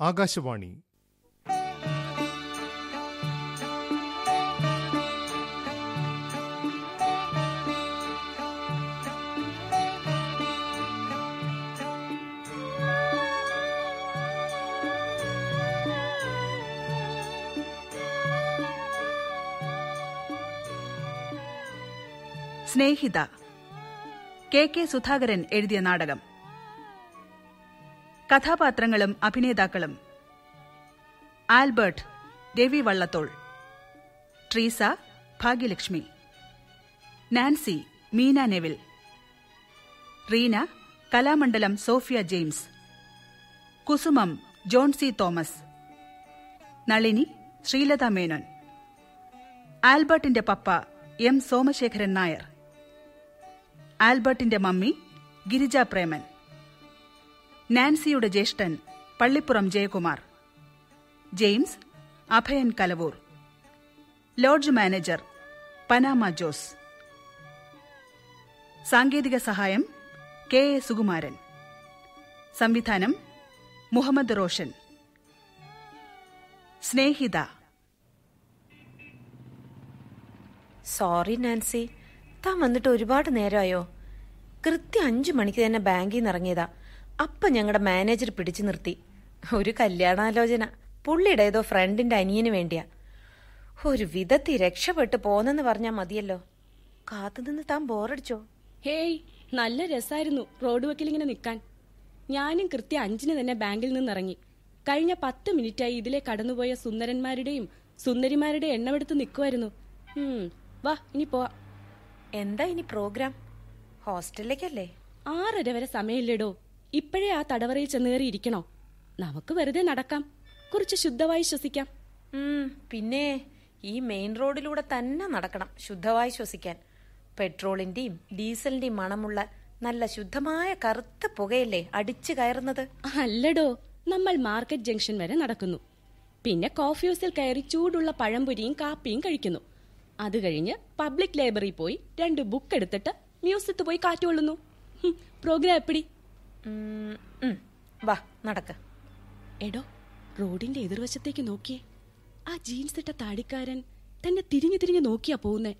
Akashvani. Snehitha. K K Sudhakaran എഴുതിയ നാടകം. കഥാപാത്രങ്ങളും അഭിനേതാക്കളും. Albert Ravi Vallathol Treesa Bhagyalakshmi. Nancy Meena Neville. Reena Kalamandalam Sophia James. Kusumam John C Thomas. Nalini Sreelatha Menon. ആൽബർട്ടിന്റെ പപ്പ M Somasekharan Nair. ആൽബർട്ടിന്റെ mummy Girija Preman. നാൻസിയുടെ ജ്യേഷ്ഠൻ Pallippuram Jayakumar. James Abhayan Kalavoor. Lodge manager Panama Jose. സാങ്കേതിക സഹായം K A Sukumaran. സംവിധാനം മുഹമ്മദ് റോഷൻ. സ്നേഹിത. Sorry Nancy. താൻ വന്നിട്ട് ഒരുപാട് നേരമായോ? കൃത്യം അഞ്ചു മണിക്ക് തന്നെ ബാങ്കിൽ നിന്ന് ഇറങ്ങിയതാ അപ്പൊ ഞങ്ങളുടെ മാനേജർ പിടിച്ചു നിർത്തി. ഒരു കല്യാണാലോചന. പുള്ളിയുടെ ഏതോ ഫ്രണ്ടിന്റെ അനിയന് വേണ്ടിയാ. ഒരു വിധത്തിൽ രക്ഷപ്പെട്ട് പോന്നെന്ന് പറഞ്ഞാ മതിയല്ലോ. കാത്തുനിന്ന് താൻ ബോറടിച്ചോ? ഹേയ് നല്ല രസായിരുന്നു റോഡ് വക്കിൽ ഇങ്ങനെ നിൽക്കാൻ ഞാനും കൃത്യം അഞ്ചിന് തന്നെ ബാങ്കിൽ നിന്നിറങ്ങി. കഴിഞ്ഞ പത്ത് മിനിറ്റായി ഇതിലെ കടന്നുപോയ സുന്ദരന്മാരുടെയും സുന്ദരിമാരുടെയും എണ്ണമെടുത്ത് നിൽക്കുമായിരുന്നു വാ ഇനി പോവാ. എന്താ ഇനി പ്രോഗ്രാം? ഹോസ്റ്റലിലേക്കല്ലേ? ആറര വരെ സമയമില്ലേടോ? ഇപ്പോഴേ ആ തടവറയിൽ ചെന്നേറിയിരിക്കണോ നമുക്ക് വെറുതെ നടക്കാം. കുറച്ച് ശുദ്ധമായി ശ്വസിക്കാം. പിന്നെ ഈ മെയിൻ റോഡിലൂടെ തന്നെ നടക്കണം ശുദ്ധമായി ശ്വസിക്കാൻ. പെട്രോളിന്റെയും ഡീസലിന്റെയും മണമുള്ള നല്ല ശുദ്ധമായ കറുത്ത പുകയല്ലേ അടിച്ചു കയറുന്നത്? അല്ലടോ നമ്മൾ മാർക്കറ്റ് ജംഗ്ഷൻ വരെ നടക്കുന്നു. പിന്നെ കോഫി ഹൗസിൽ കയറി ചൂടുള്ള പഴംപൊരിയും കാപ്പിയും കഴിക്കുന്നു. അത് കഴിഞ്ഞ് പബ്ലിക് ലൈബ്രറി പോയി രണ്ട് ബുക്ക് എടുത്തിട്ട് മ്യൂസിയത്ത് പോയി കാറ്റുകൊള്ളുന്നു പ്രോഗ്രാം എപ്പിടി? വാ നടക്ക. എടോ റോഡിന്റെ എതിർവശത്തേക്ക് നോക്കിയേ. ആ ജീൻസ് ഇട്ട താടിക്കാരൻ തന്നെ തിരിഞ്ഞു തിരിഞ്ഞു നോക്കിയാ പോകുന്നേ.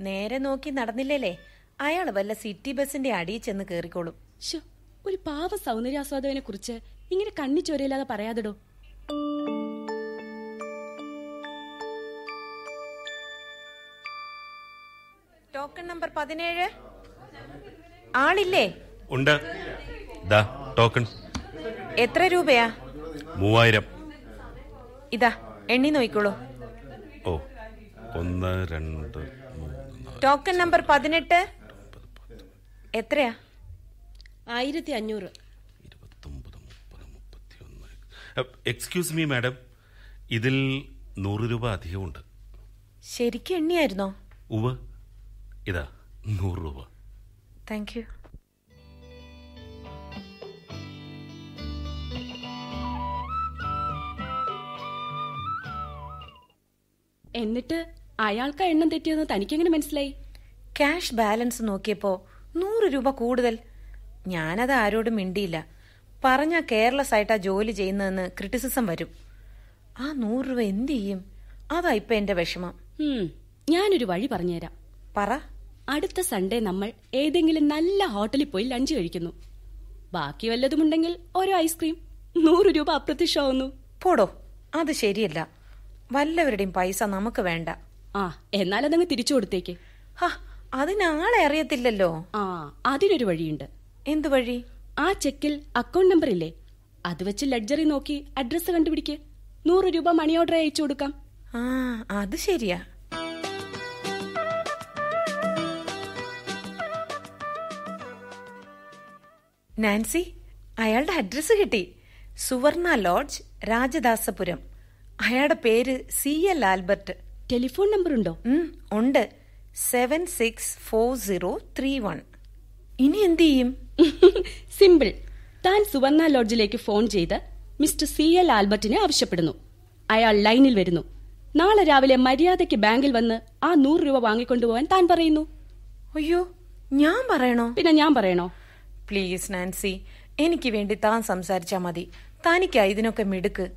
നേരെ നോക്കി നടന്നില്ലേ അയാൾ വല്ല സിറ്റി ബസിന്റെ അടിയിൽ ചെന്ന് കേറിക്കോളും. ഒരു പാവ സൗന്ദര്യാസ്വാദകനെ കുറിച്ച് ഇങ്ങനെ കണ്ണി ചോരയില്ലാതെ പറയാതെടോ. ടോക്കൺ നമ്പർ പതിനേഴ്. ആളില്ലേ? ഉണ്ട്. ദാ ടോക്കൺ എത്ര രൂപയാ? മൂവായിരം. ഇതാ എണ്ണി നോക്കിക്കോളൂ. ഓ ഒന്ന് രണ്ട് ടോക്കൺ നമ്പർ പതിനെട്ട്. എത്രയാ? ആയിരത്തി അഞ്ഞൂറ് എക്സ്ക്യൂസ് മീ മാഡം ഇതിൽ നൂറ് രൂപ അധികമുണ്ട്. ശരിക്കും എണ്ണിയായിരുന്നോ? ഉവ് ഇതാ നൂറ് രൂപ. താങ്ക് യു എന്നിട്ട് അയാൾക്ക് എണ്ണം തെറ്റിയെന്ന് തനിക്കെങ്ങനെ മനസ്സിലായി? ക്യാഷ് ബാലൻസ് നോക്കിയപ്പോ നൂറ് രൂപ കൂടുതൽ. ഞാനത് ആരോടും മിണ്ടിയില്ല. പറഞ്ഞ കെയർലെസ് ആയിട്ടാ ജോലി ചെയ്യുന്നതെന്ന് ക്രിറ്റിസിസം വരും. ആ നൂറ് രൂപ എന്ത് ചെയ്യും? അതാ ഇപ്പൊ എന്റെ വിഷമം. ഞാനൊരു വഴി പറഞ്ഞുതരാം. പറ. അടുത്ത സൺഡേ നമ്മൾ ഏതെങ്കിലും നല്ല ഹോട്ടലിൽ പോയി ലഞ്ച് കഴിക്കുന്നു. ബാക്കി വല്ലതുമുണ്ടെങ്കിൽ ഓരോ ഐസ്ക്രീം. നൂറ് രൂപ അപ്രത്യക്ഷമാവുന്നു. പോടോ അത് ശരിയല്ല. വല്ലവരുടെയും പൈസ നമുക്ക് വേണ്ട. ആ എന്നാൽ അതങ്ങ് തിരിച്ചു കൊടുത്തേക്ക്. അതിനാളെ അറിയത്തില്ലല്ലോ. ആ അതിനൊരു വഴിയുണ്ട്. എന്ത് വഴി? ആ ചെക്കിൽ അക്കൗണ്ട് നമ്പർ ഇല്ലേ അത് വെച്ച് ലഡ്ജറി നോക്കി അഡ്രസ് കണ്ടുപിടിക്ക്. നൂറ് രൂപ മണി ഓർഡർ അയച്ചു കൊടുക്കാം. ആ അത് ശരിയാ. നാൻസി അയാളുടെ അഡ്രസ് കിട്ടി. സുവർണ ലോഡ്ജ് രാജദാസപുരം. അയാളുടെ പേര് C L Albert. Telephone number ഉണ്ടോ ഉണ്ട്. Seven six four zero three one. ഇനി എന്ത് ചെയ്യും? സിമ്പിൾ. താൻ സുവർണ ലോഡ്ജിലേക്ക് ഫോൺ ചെയ്ത് മിസ്റ്റർ സി എൽ ആൽബർട്ടിനെ ആവശ്യപ്പെടുന്നു. അയാൾ ലൈനിൽ വരുന്നു. നാളെ രാവിലെ മര്യാദയ്ക്ക് ബാങ്കിൽ വന്ന് ആ നൂറ് രൂപ വാങ്ങിക്കൊണ്ടുപോകാൻ താൻ പറയുന്നു. അയ്യോ ഞാൻ പറയണോ? പിന്നെ ഞാൻ പറയണോ? Please Nancy. എനിക്ക് വേണ്ടി താൻ സംസാരിച്ചാ മതി. തനിക്കാ ഇതിനൊക്കെ മിടുക്ക്.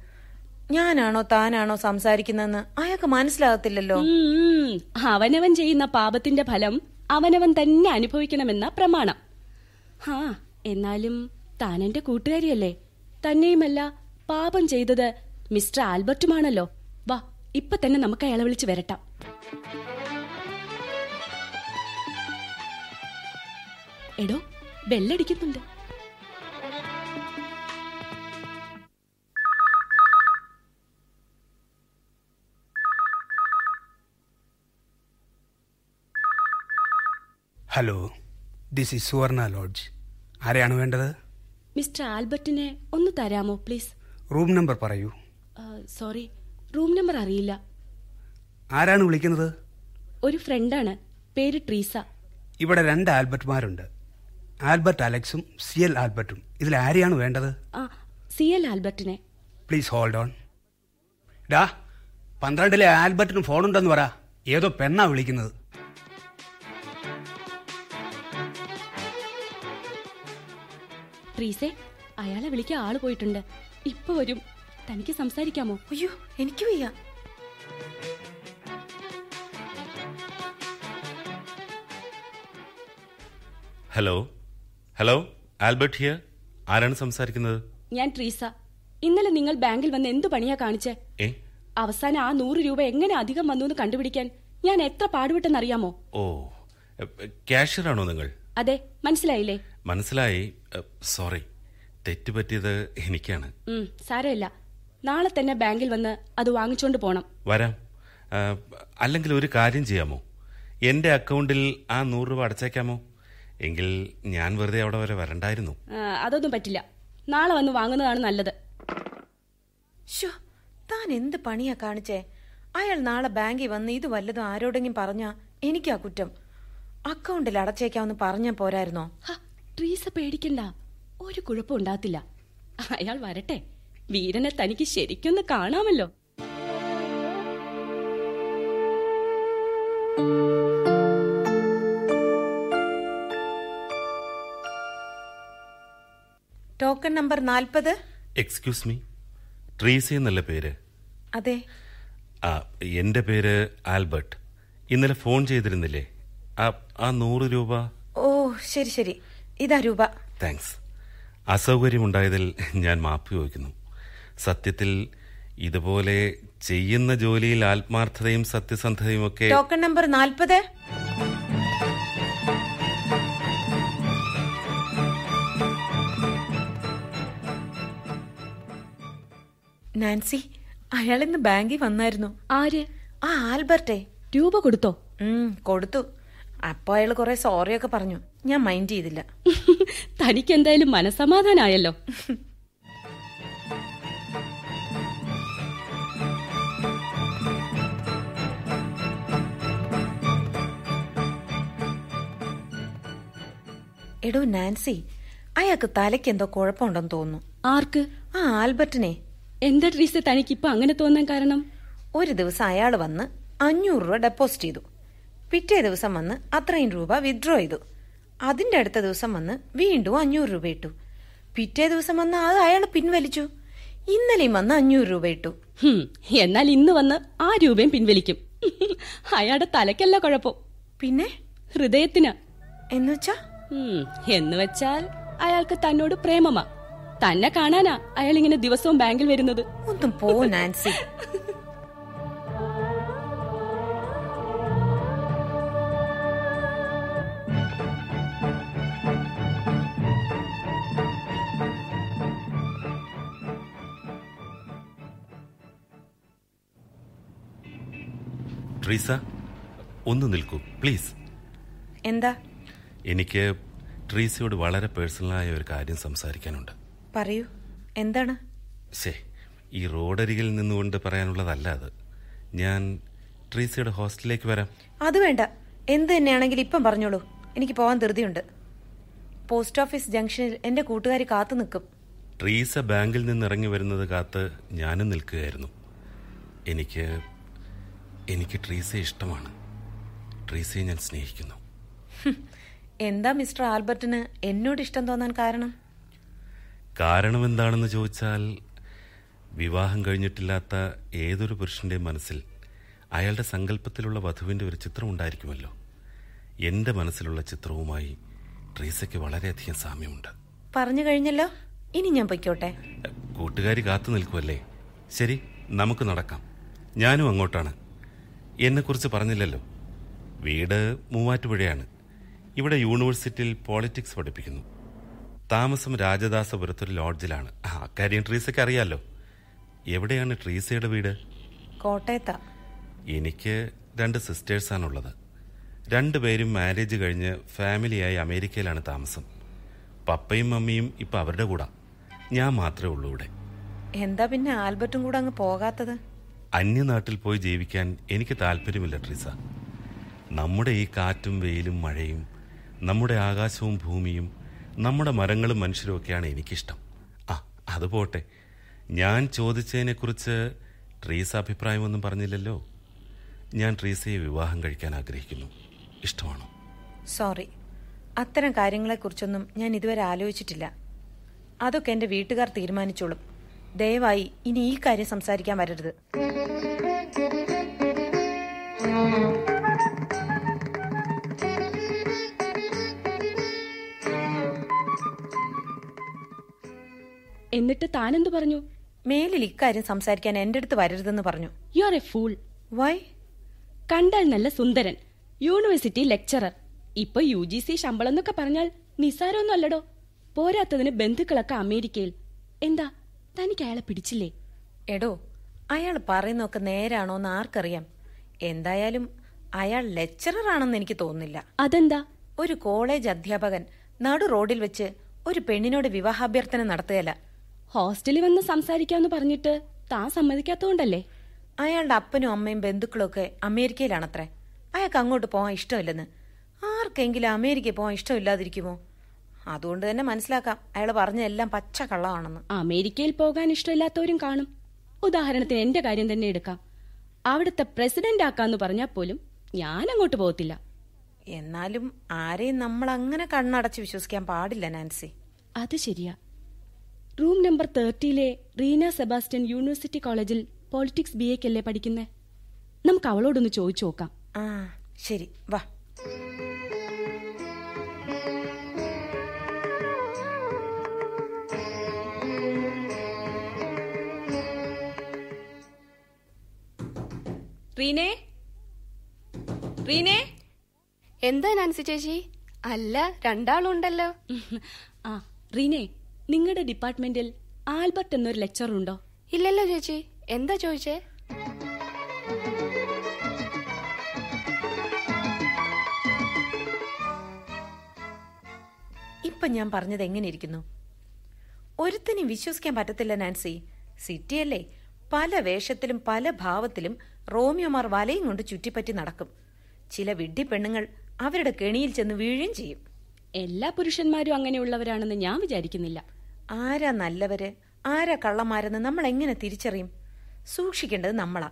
ഞാനാണോ താനാണോ സംസാരിക്കുന്നതെന്ന് അയാൾക്ക് മനസ്സിലാകത്തില്ലല്ലോ. അവനവൻ ചെയ്യുന്ന പാപത്തിന്റെ ഫലം അവനവൻ തന്നെ അനുഭവിക്കണമെന്ന പ്രമാണം. ഹാ എന്നാലും താൻ എന്റെ കൂട്ടുകാരിയല്ലേ? തന്നെയുമല്ല പാപം ചെയ്തത് മിസ്റ്റർ ആൽബർട്ടുമാണല്ലോ. വാ ഇപ്പൊ തന്നെ നമുക്ക് അയാളെ വിളിച്ച് വരട്ടാം. എടോ ബെല്ലടിക്കുന്നുണ്ട്. Hello this is Suvarna lodge ആരെയാണ് വേണ്ടത്? മിസ്റ്റർ ആൽബർട്ടിനെ ഒന്ന് തരാമോ പ്ലീസ്? റൂം നമ്പർ പറയൂ. സോറി റൂം നമ്പർ അറിയില്ല. ആരാണ് വിളിക്കുന്നത്? ഒരു ഫ്രണ്ടാണ് പേര് ട്രീസ. ഇവിടെ രണ്ട് ആൽബർട്ട്മാരുണ്ട്. ആൽബർട്ട് അലക്സും സി എൽ ആൽബർട്ടും. ഇതിൽ ആരെയാണ് വേണ്ടത്? ആ സി എൽ ആൽബർട്ടിനെ. പ്ലീസ് ഹോൾഡ് ഓൺ ഡാ പന്ത്രണ്ടിലെ ആൽബർട്ടിന് ഫോണുണ്ടെന്ന് പറ. ഏതോ പെണ്ണാ വിളിക്കുന്നത്. ട്രീസെ അയാളെ വിളിക്കാൻ ആൾ പോയിട്ടുണ്ട്. ഇപ്പൊ വരും. തനിക്ക് സംസാരിക്കാമോ? അയ്യോ എനിക്ക് വയ്യ. ഹലോ ഹലോ ആൽബർട്ട് ഹിയർ ആരാണ് സംസാരിക്കുന്നത്? ഞാൻ ട്രീസ. ഇന്നലെ നിങ്ങൾ ബാങ്കിൽ വന്ന് എന്ത് പണിയാ കാണിച്ചേ? അവസാനം ആ നൂറ് രൂപ എങ്ങനെ അധികം വന്നു എന്ന് കണ്ടുപിടിക്കാൻ ഞാൻ എത്ര പാടുപെട്ടെന്നറിയാമോ ഓ ക്യാഷ്യറാണോ നിങ്ങൾ? അതെ മനസ്സിലായില്ലേ? മനസ്സിലായി സോറി തെറ്റ് പറ്റിയത് എനിക്കാണ്. സാരമില്ല. നാളെ തന്നെ ബാങ്കിൽ വന്ന് അത് വാങ്ങിച്ചോണ്ട് പോണം. വരാം. അല്ലെങ്കിൽ ഒരു കാര്യം ചെയ്യാമോ? എന്റെ അക്കൗണ്ടിൽ ആ നൂറ് രൂപ അടച്ചേക്കാമോ? എങ്കിൽ ഞാൻ വെറുതെ അവിടെ വരെ വരണ്ടായിരുന്നു. അതൊന്നും പറ്റില്ല. നാളെ വന്ന് വാങ്ങുന്നതാണ് നല്ലത്. ഷോ താൻ എന്ത് പണിയാ കാണിച്ചേ? അയാൾ നാളെ ബാങ്കിൽ വന്ന് ഇത് വല്ലതും ആരോടെങ്കിലും പറഞ്ഞാ എനിക്കാ കുറ്റം. അക്കൗണ്ടിൽ അടച്ചേക്കാമെന്ന് പറഞ്ഞാ പോരായിരുന്നോ? ട്രീസ പേടിക്കണ്ട. ഒരു കുഴപ്പം ഉണ്ടാകത്തില്ല. അയാൾ വരട്ടെ. വീരനെ തനിക്ക് ശരിക്കൊന്ന് കാണാമല്ലോ. ടോക്കൺ നമ്പർ നാൽപ്പത്? Excuse me. ട്രീസ എന്നല്ല പേര്? അതെ. ആ എന്റെ പേര് ആൽബർട്ട്. ഇന്നലെ ഫോൺ ചെയ്തിരുന്നില്ലേ? ആ ആ നൂറ് രൂപ. ഓ ശരി ശരി. ഇതാ രൂപ. താങ്ക്സ് അസൗകര്യമുണ്ടായതിൽ ഞാൻ മാപ്പ് ചോദിക്കുന്നു. സത്യത്തിൽ ഇതുപോലെ ചെയ്യുന്ന ജോലിയിൽ ആത്മാർത്ഥതയും സത്യസന്ധതയും ഒക്കെ ടോക്കൺ നമ്പർ നാൽപ്പത്. നാൻസി അയാൾ ഇന്ന് ബാങ്കിൽ വന്നായിരുന്നു. ആര്? ആ ആൽബർട്ടെ. രൂപ കൊടുത്തോ? ഉം കൊടുത്തു. അപ്പൊ അയാൾ കുറെ സോറിയൊക്കെ പറഞ്ഞു. ഞാൻ മൈൻഡ് ചെയ്തില്ല. തനിക്ക് എന്തായാലും മനസമാധാനായല്ലോ എടോ നാൻസി അയാൾക്ക് തലയ്ക്ക് എന്തോ കുഴപ്പമുണ്ടെന്ന് തോന്നുന്നു. ആർക്ക്? ആ ആൽബർട്ടിനെ. എന്താ ട്രീസ് തനിക്ക് ഇപ്പൊ അങ്ങനെ തോന്നാൻ കാരണം? ഒരു ദിവസം അയാൾ വന്ന് അഞ്ഞൂറ് രൂപ ഡെപ്പോസിറ്റ് ചെയ്തു. പിറ്റേ ദിവസം വന്ന് അത്രയും രൂപ വിഡ്രോ ചെയ്തു. അതിന്റെ അടുത്ത ദിവസം വന്ന് വീണ്ടും അഞ്ഞൂറ് രൂപ ഇട്ടു. പിറ്റേ ദിവസം വന്ന് അത് അയാൾ പിൻവലിച്ചു. ഇന്നലെയും വന്ന് അഞ്ഞൂറ് രൂപ ഇട്ടു. എന്നാൽ ഇന്ന് വന്ന് ആ രൂപയും പിൻവലിക്കും. അയാളുടെ തലക്കല്ല കുഴപ്പം. പിന്നെ? ഹൃദയത്തിന്. എന്നുവെച്ചാ എന്നുവെച്ചാൽ എന്ന് വെച്ചാൽ അയാൾക്ക് തന്നോട് പ്രേമമാ. തന്നെ കാണാനാ അയാൾ ഇങ്ങനെ ദിവസവും ബാങ്കിൽ വരുന്നത്. ഒന്നും പോ നാൻസി. ട്രീസ ഒന്ന് നിൽക്കൂ പ്ലീസ്. എന്താ? എനിക്ക് ട്രീസയോട് വളരെ പേഴ്സണലായ ഒരു കാര്യം സംസാരിക്കാനുണ്ട്. പറയൂ എന്താണ്? ശേ ഈ റോഡരികിൽ നിന്നുകൊണ്ട് പറയാനുള്ളതല്ല അത്. ഞാൻ ട്രീസയുടെ ഹോസ്റ്റലിലേക്ക് വരാം. അത് വേണ്ട. എന്ത് തന്നെയാണെങ്കിൽ ഇപ്പം പറഞ്ഞോളൂ. എനിക്ക് പോകാൻ ധൃതിയുണ്ട്. പോസ്റ്റ് ഓഫീസ് ജംഗ്ഷനിൽ എന്റെ കൂട്ടുകാരി കാത്തു നിൽക്കും. ട്രീസ ബാങ്കിൽ നിന്ന് ഇറങ്ങി വരുന്നത് കാത്ത് ഞാനും നിൽക്കുകയായിരുന്നു. എനിക്ക് എനിക്ക് ട്രീസയെ ഇഷ്ടമാണ്. ട്രീസയെ ഞാൻ സ്നേഹിക്കുന്നു. എന്താ മിസ്റ്റർ ആൽബർട്ടിന് എന്നോട് ഇഷ്ടം തോന്നാൻ കാരണം? കാരണം എന്താണെന്ന് ചോദിച്ചാൽ വിവാഹം കഴിഞ്ഞിട്ടില്ലാത്ത ഏതൊരു പുരുഷന്റെ മനസ്സിൽ അയാളുടെ സങ്കല്പത്തിലുള്ള വധുവിന്റെ ഒരു ചിത്രം ഉണ്ടായിരിക്കുമല്ലോ. എന്റെ മനസ്സിലുള്ള ചിത്രവുമായി ട്രീസയ്ക്ക് വളരെയധികം സാമ്യമുണ്ട്. പറഞ്ഞു കഴിഞ്ഞല്ലോ. ഇനി ഞാൻ പൊയ്ക്കോട്ടെ. കൂട്ടുകാരി കാത്തു നിൽക്കുമല്ലേ ശരി നമുക്ക് നടക്കാം. ഞാനും അങ്ങോട്ടാണ്. എന്നെക്കുറിച്ച് പറഞ്ഞില്ലല്ലോ. വീട് മൂവാറ്റുപുഴയാണ്. ഇവിടെ യൂണിവേഴ്സിറ്റിയിൽ പോളിറ്റിക്സ് പഠിപ്പിക്കുന്നു. താമസം രാജദാസപുരത്തൊരു ലോഡ്ജിലാണ്. ആ, അക്കാര്യം ട്രീസയ്ക്ക് അറിയാലോ. എവിടെയാണ് ട്രീസയുടെ വീട്? കോട്ടയത്ത. എനിക്ക് രണ്ട് സിസ്റ്റേഴ്സാണുള്ളത്. രണ്ടുപേരും മാരേജ് കഴിഞ്ഞ് ഫാമിലിയായി അമേരിക്കയിലാണ് താമസം. പപ്പയും മമ്മിയും ഇപ്പൊ അവരുടെ കൂടാ. ഞാൻ മാത്രമേ ഉള്ളൂ ഇവിടെ. എന്താ പിന്നെ ആൽബർട്ടും കൂടെ അങ്ങ് പോകാത്തത്? അന്യനാട്ടിൽ പോയി ജീവിക്കാൻ എനിക്ക് താല്പര്യമില്ല ട്രീസ. നമ്മുടെ ഈ കാറ്റും വെയിലും മഴയും നമ്മുടെ ആകാശവും ഭൂമിയും നമ്മുടെ മരങ്ങളും മനുഷ്യരും ഒക്കെയാണ് എനിക്കിഷ്ടം. ആ അത് പോട്ടെ. ഞാൻ ചോദിച്ചതിനെക്കുറിച്ച് ട്രീസ അഭിപ്രായമൊന്നും പറഞ്ഞില്ലല്ലോ. ഞാൻ ട്രീസയെ വിവാഹം കഴിക്കാൻ ആഗ്രഹിക്കുന്നു. ഇഷ്ടമാണോ? സോറി. അത്തരം കാര്യങ്ങളെക്കുറിച്ചൊന്നും ഞാൻ ഇതുവരെ ആലോചിച്ചിട്ടില്ല. അതൊക്കെ എന്റെ വീട്ടുകാർ തീരുമാനിച്ചോളും. ദയവായി ഇനി ഈ കാര്യം സംസാരിക്കാൻ വരരുത്. എന്നിട്ട് താനെന്ത് പറഞ്ഞു? മേലിൽ ഇക്കാര്യം സംസാരിക്കാൻ എന്റെ അടുത്ത് വരരുതെന്ന് പറഞ്ഞു. You are a fool why കണ്ടാൽ നല്ല സുന്ദരൻ. യൂണിവേഴ്സിറ്റി ലെക്ചറർ ഇപ്പൊ യു ജി സി ശമ്പളം എന്നൊക്കെ പറഞ്ഞാൽ നിസാരമൊന്നും അല്ലടോ. പോരാത്തതിന് ബന്ധുക്കളൊക്കെ അമേരിക്കയിൽ. എന്താ? തനിക്ക് അയാളെ പിടിച്ചില്ലേ? എടോ അയാൾ പറയുന്നൊക്കെ നേരാണോ എന്ന് ആർക്കറിയാം? എന്തായാലും അയാൾ ലെക്ചറർ ആണെന്ന് എനിക്ക് തോന്നുന്നില്ല. അതെന്താ? ഒരു കോളേജ് അധ്യാപകൻ നടു റോഡിൽ വെച്ച് ഒരു പെണ്ണിനോട് വിവാഹാഭ്യർത്ഥന നടത്തുകയല്ല. ഹോസ്റ്റലിൽ വന്ന് സംസാരിക്കാന്ന് പറഞ്ഞിട്ട് താൻ സമ്മതിക്കാത്തോണ്ടല്ലേ അയാളുടെ അപ്പനും അമ്മയും ബന്ധുക്കളും ഒക്കെ അമേരിക്കയിലാണത്രേ. അയാൾക്ക് അങ്ങോട്ട് പോകാൻ ഇഷ്ടമില്ലെന്ന്. ആർക്കെങ്കിലും അമേരിക്കയിൽ പോവാൻ ഇഷ്ടമില്ലാതിരിക്കുമോ? അതുകൊണ്ട് തന്നെ മനസ്സിലാക്കാം അയാൾ പറഞ്ഞെല്ലാം പച്ച കള്ളമാണെന്ന്. അമേരിക്കയിൽ പോകാൻ ഇഷ്ടമില്ലാത്തവരും കാണും. ഉദാഹരണത്തിന് എന്റെ കാര്യം തന്നെ എടുക്കാം. അവിടുത്തെ പ്രസിഡന്റ് ആക്കാന്ന് പറഞ്ഞാൽ പോലും ഞാൻ അങ്ങോട്ട് പോകത്തില്ല. എന്നാലും ആരെയും നമ്മൾ അങ്ങനെ കണ്ണടച്ച് വിശ്വസിക്കാൻ പാടില്ല നാൻസി. അത് ശരിയാ. റൂം നമ്പർ തേർട്ടിയിലെ റീന സെബാസ്റ്റ്യൻ യൂണിവേഴ്സിറ്റി കോളേജിൽ പോളിറ്റിക്സ് ബി എക്കല്ലേ പഠിക്കുന്നേ? നമുക്ക് അവളോടൊന്ന് ചോദിച്ചു നോക്കാം. ആ ശരി. വാ. റീനെ? റീനെ? എന്താ നാൻസി ചേച്ചി? അല്ല രണ്ടാളുണ്ടല്ലോ. ആ റീനെ നിങ്ങളുടെ ഡിപ്പാർട്ട്മെന്റിൽ ആൽബർട്ട് എന്നൊരു ലെക്ചർ ഉണ്ടോ ഇല്ലല്ലോ ചേച്ചി. എന്താ ചോദിച്ചേ? ഇപ്പൊ ഞാൻ പറഞ്ഞത് എങ്ങനെ ഇരിക്കുന്നു ഒരുത്തിനും വിശ്വസിക്കാൻ പറ്റത്തില്ല നാൻസി. സിറ്റിയല്ലേ പല വേഷത്തിലും പല ഭാവത്തിലും റോമിയോമാർ വലയും കൊണ്ട് ചുറ്റിപ്പറ്റി നടക്കും. ചില വിഡ്ഢി പെണ്ണുങ്ങൾ അവരുടെ കെണിയിൽ ചെന്ന് വീഴുകയും ചെയ്യും. എല്ലാ പുരുഷന്മാരും അങ്ങനെയുള്ളവരാണെന്ന് ഞാൻ വിചാരിക്കുന്നില്ല. ആരാ നല്ലവര്? ആരാ കള്ളന്മാരെന്ന് നമ്മൾ എങ്ങനെ തിരിച്ചറിയും? സൂക്ഷിക്കേണ്ടത് നമ്മളാ.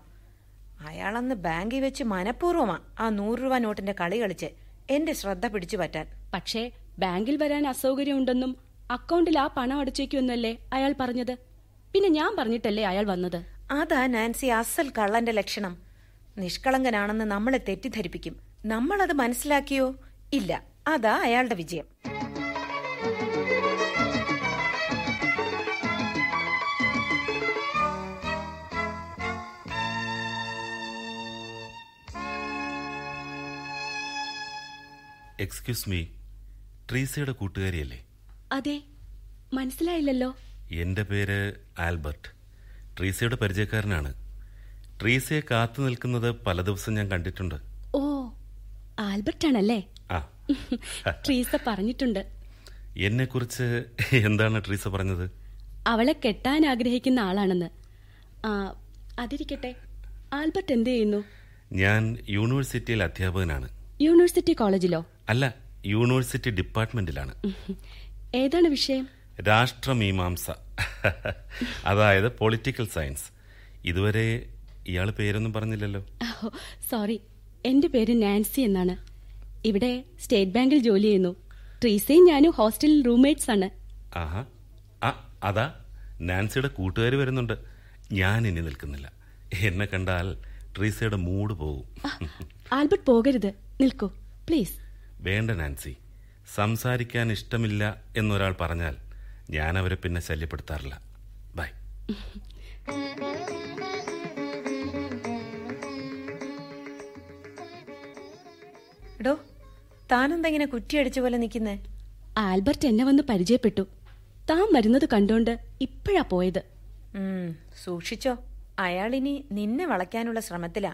അയാളന്ന് ബാങ്കിൽ വെച്ച് മനഃപൂർവമാ ആ നൂറ് രൂപ നോട്ടിന്റെ കളി കളിച്ച് എന്റെ ശ്രദ്ധ പിടിച്ചു പറ്റാൻ. പക്ഷേ ബാങ്കിൽ വരാൻ അസൗകര്യമുണ്ടെന്നും അക്കൗണ്ടിൽ ആ പണം അടച്ചേക്കുമെന്നല്ലേ അയാൾ പറഞ്ഞത്? പിന്നെ ഞാൻ പറഞ്ഞിട്ടല്ലേ അയാൾ വന്നത്? അതാ നാൻസി അസൽ കള്ളന്റെ ലക്ഷണം. നിഷ്കളങ്കനാണെന്ന് നമ്മളെ തെറ്റിദ്ധരിപ്പിക്കും. നമ്മളത് മനസ്സിലാക്കിയോ? ഇല്ല. അതാ അയാളുടെ വിജയം. എക്സ്ക്യൂസ് മീ ട്രീസയുടെ കൂട്ടുകാരിയല്ലേ? അതെ. മനസ്സിലായില്ലല്ലോ. എന്റെ പേര് ആൽബർട്ട്. ട്രീസയുടെ പരിചയക്കാരനാണ്. ട്രീസയെ കാത്തു നിൽക്കുന്നത് പല ദിവസം ഞാൻ കണ്ടിട്ടുണ്ട്. ഓ ആൽബർട്ട് ആണല്ലേ ട്രീസ പറഞ്ഞിട്ടുണ്ട്. എന്നെക്കുറിച്ച് എന്താണ് ട്രീസ പറഞ്ഞത്? അവളെ കെട്ടാൻ ആഗ്രഹിക്കുന്ന ആളാണെന്ന്. അതിരിക്കട്ടെ. ആൽബർട്ട് എന്ത് ചെയ്യുന്നു? ഞാൻ യൂണിവേഴ്സിറ്റിയിൽ അധ്യാപകനാണ്. യൂണിവേഴ്സിറ്റി കോളേജിലോ? അല്ല യൂണിവേഴ്സിറ്റി ഡിപ്പാർട്ട്മെന്റിലാണ്. ഏതാണ് വിഷയം? രാഷ്ട്രമീമാംസ. അതായത് പൊളിറ്റിക്കൽ സയൻസ് ഇതുവരെ ഇയാൾ പേരൊന്നും പറഞ്ഞില്ലല്ലോ. സോറി എന്റെ പേര് നാൻസി എന്നാണ്. ഇവിടെ സ്റ്റേറ്റ് ബാങ്കിൽ ജോലി ചെയ്യുന്നു. ട്രീസയും ഞാനും ഹോസ്റ്റലിൽ റൂംമേറ്റ്സ് ആണ്. ആഹാ. ആ അതാ. നാൻസിയുടെ കൂട്ടുകാർ വരുന്നുണ്ട്. ഞാൻ ഇനി നിൽക്കുന്നില്ല. എന്നെ കണ്ടാൽ ട്രീസയുടെ മൂഡ് പോകും. ആൽബർട്ട് പോകരുത്. നിൽക്കൂ. പ്ലീസ്. വേണ്ട നാൻസി. സംസാരിക്കാൻ ഇഷ്ടമില്ല എന്നൊരാൾ പറഞ്ഞാൽ ഞാൻ അവരെ പിന്നെ ശല്യപ്പെടുത്താറില്ല. ബൈ. എടോ താനെന്താ ഇങ്ങനെ കുറ്റിയടിച്ച പോലെ നിൽക്കുന്നേ? ആൽബർട്ട് എന്നെ വന്ന് പരിചയപ്പെട്ടു. താൻ വരുന്നത് കണ്ടോണ്ട് ഇപ്പോഴാ പോയത്. സൂക്ഷിച്ചോ സൂക്ഷിച്ചോ. അയാളിനി നിന്നെ വളയ്ക്കാനുള്ള ശ്രമത്തിലാ.